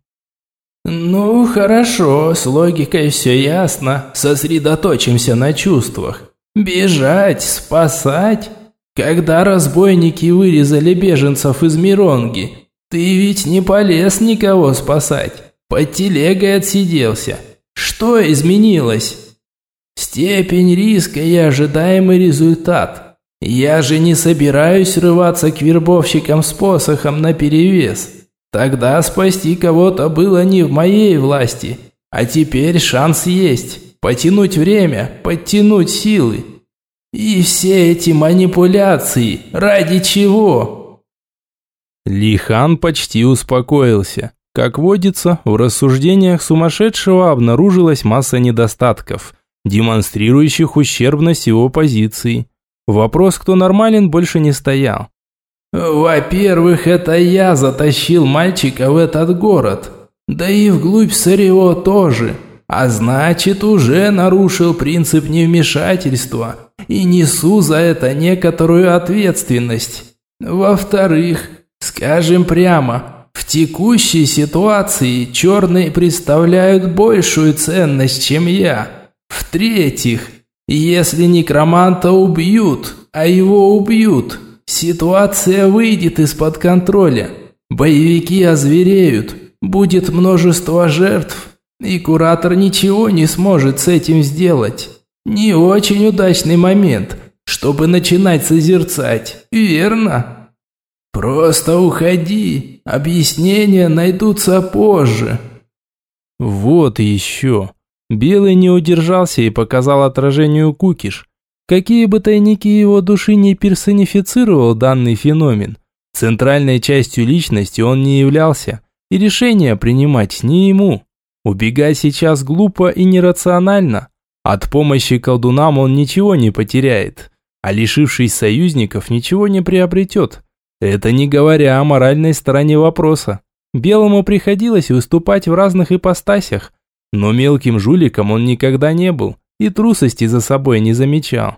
«Ну, хорошо, с логикой все ясно. Сосредоточимся на чувствах. Бежать, спасать? Когда разбойники вырезали беженцев из Миронги, ты ведь не полез никого спасать. Под телегой отсиделся. Что изменилось? Степень риска и ожидаемый результат. Я же не собираюсь рываться к вербовщикам с посохом наперевес. Тогда спасти кого-то было не в моей власти. А теперь шанс есть потянуть время, подтянуть силы. И все эти манипуляции ради чего? Лихан почти успокоился. Как водится, в рассуждениях сумасшедшего обнаружилась масса недостатков, демонстрирующих ущербность его позиции. Вопрос, кто нормален, больше не стоял. «Во-первых, это я затащил мальчика в этот город. Да и вглубь Сарио тоже. А значит, уже нарушил принцип невмешательства и несу за это некоторую ответственность. Во-вторых, скажем прямо, в текущей ситуации черные представляют большую ценность, чем я. В-третьих, если некроманта убьют, а его убьют, ситуация выйдет из-под контроля. Боевики озвереют, будет множество жертв, и куратор ничего не сможет с этим сделать. Не очень удачный момент, чтобы начинать созерцать, верно? Просто уходи, объяснения найдутся позже. Вот еще. Белый не удержался и показал отражению кукиш. Какие бы тайники его души не персонифицировал данный феномен, центральной частью личности он не являлся, и решение принимать не ему. Убегать сейчас глупо и нерационально. От помощи колдунам он ничего не потеряет, а лишившись союзников, ничего не приобретет. Это не говоря о моральной стороне вопроса. Белому приходилось выступать в разных ипостасях, но мелким жуликом он никогда не был и трусости за собой не замечал.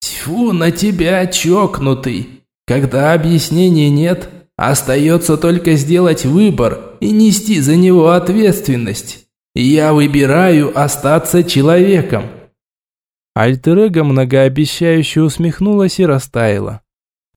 «Тьфу на тебя, чокнутый! Когда объяснений нет, остается только сделать выбор и нести за него ответственность. Я выбираю остаться человеком». Альтер-эго многообещающе усмехнулась и растаяла.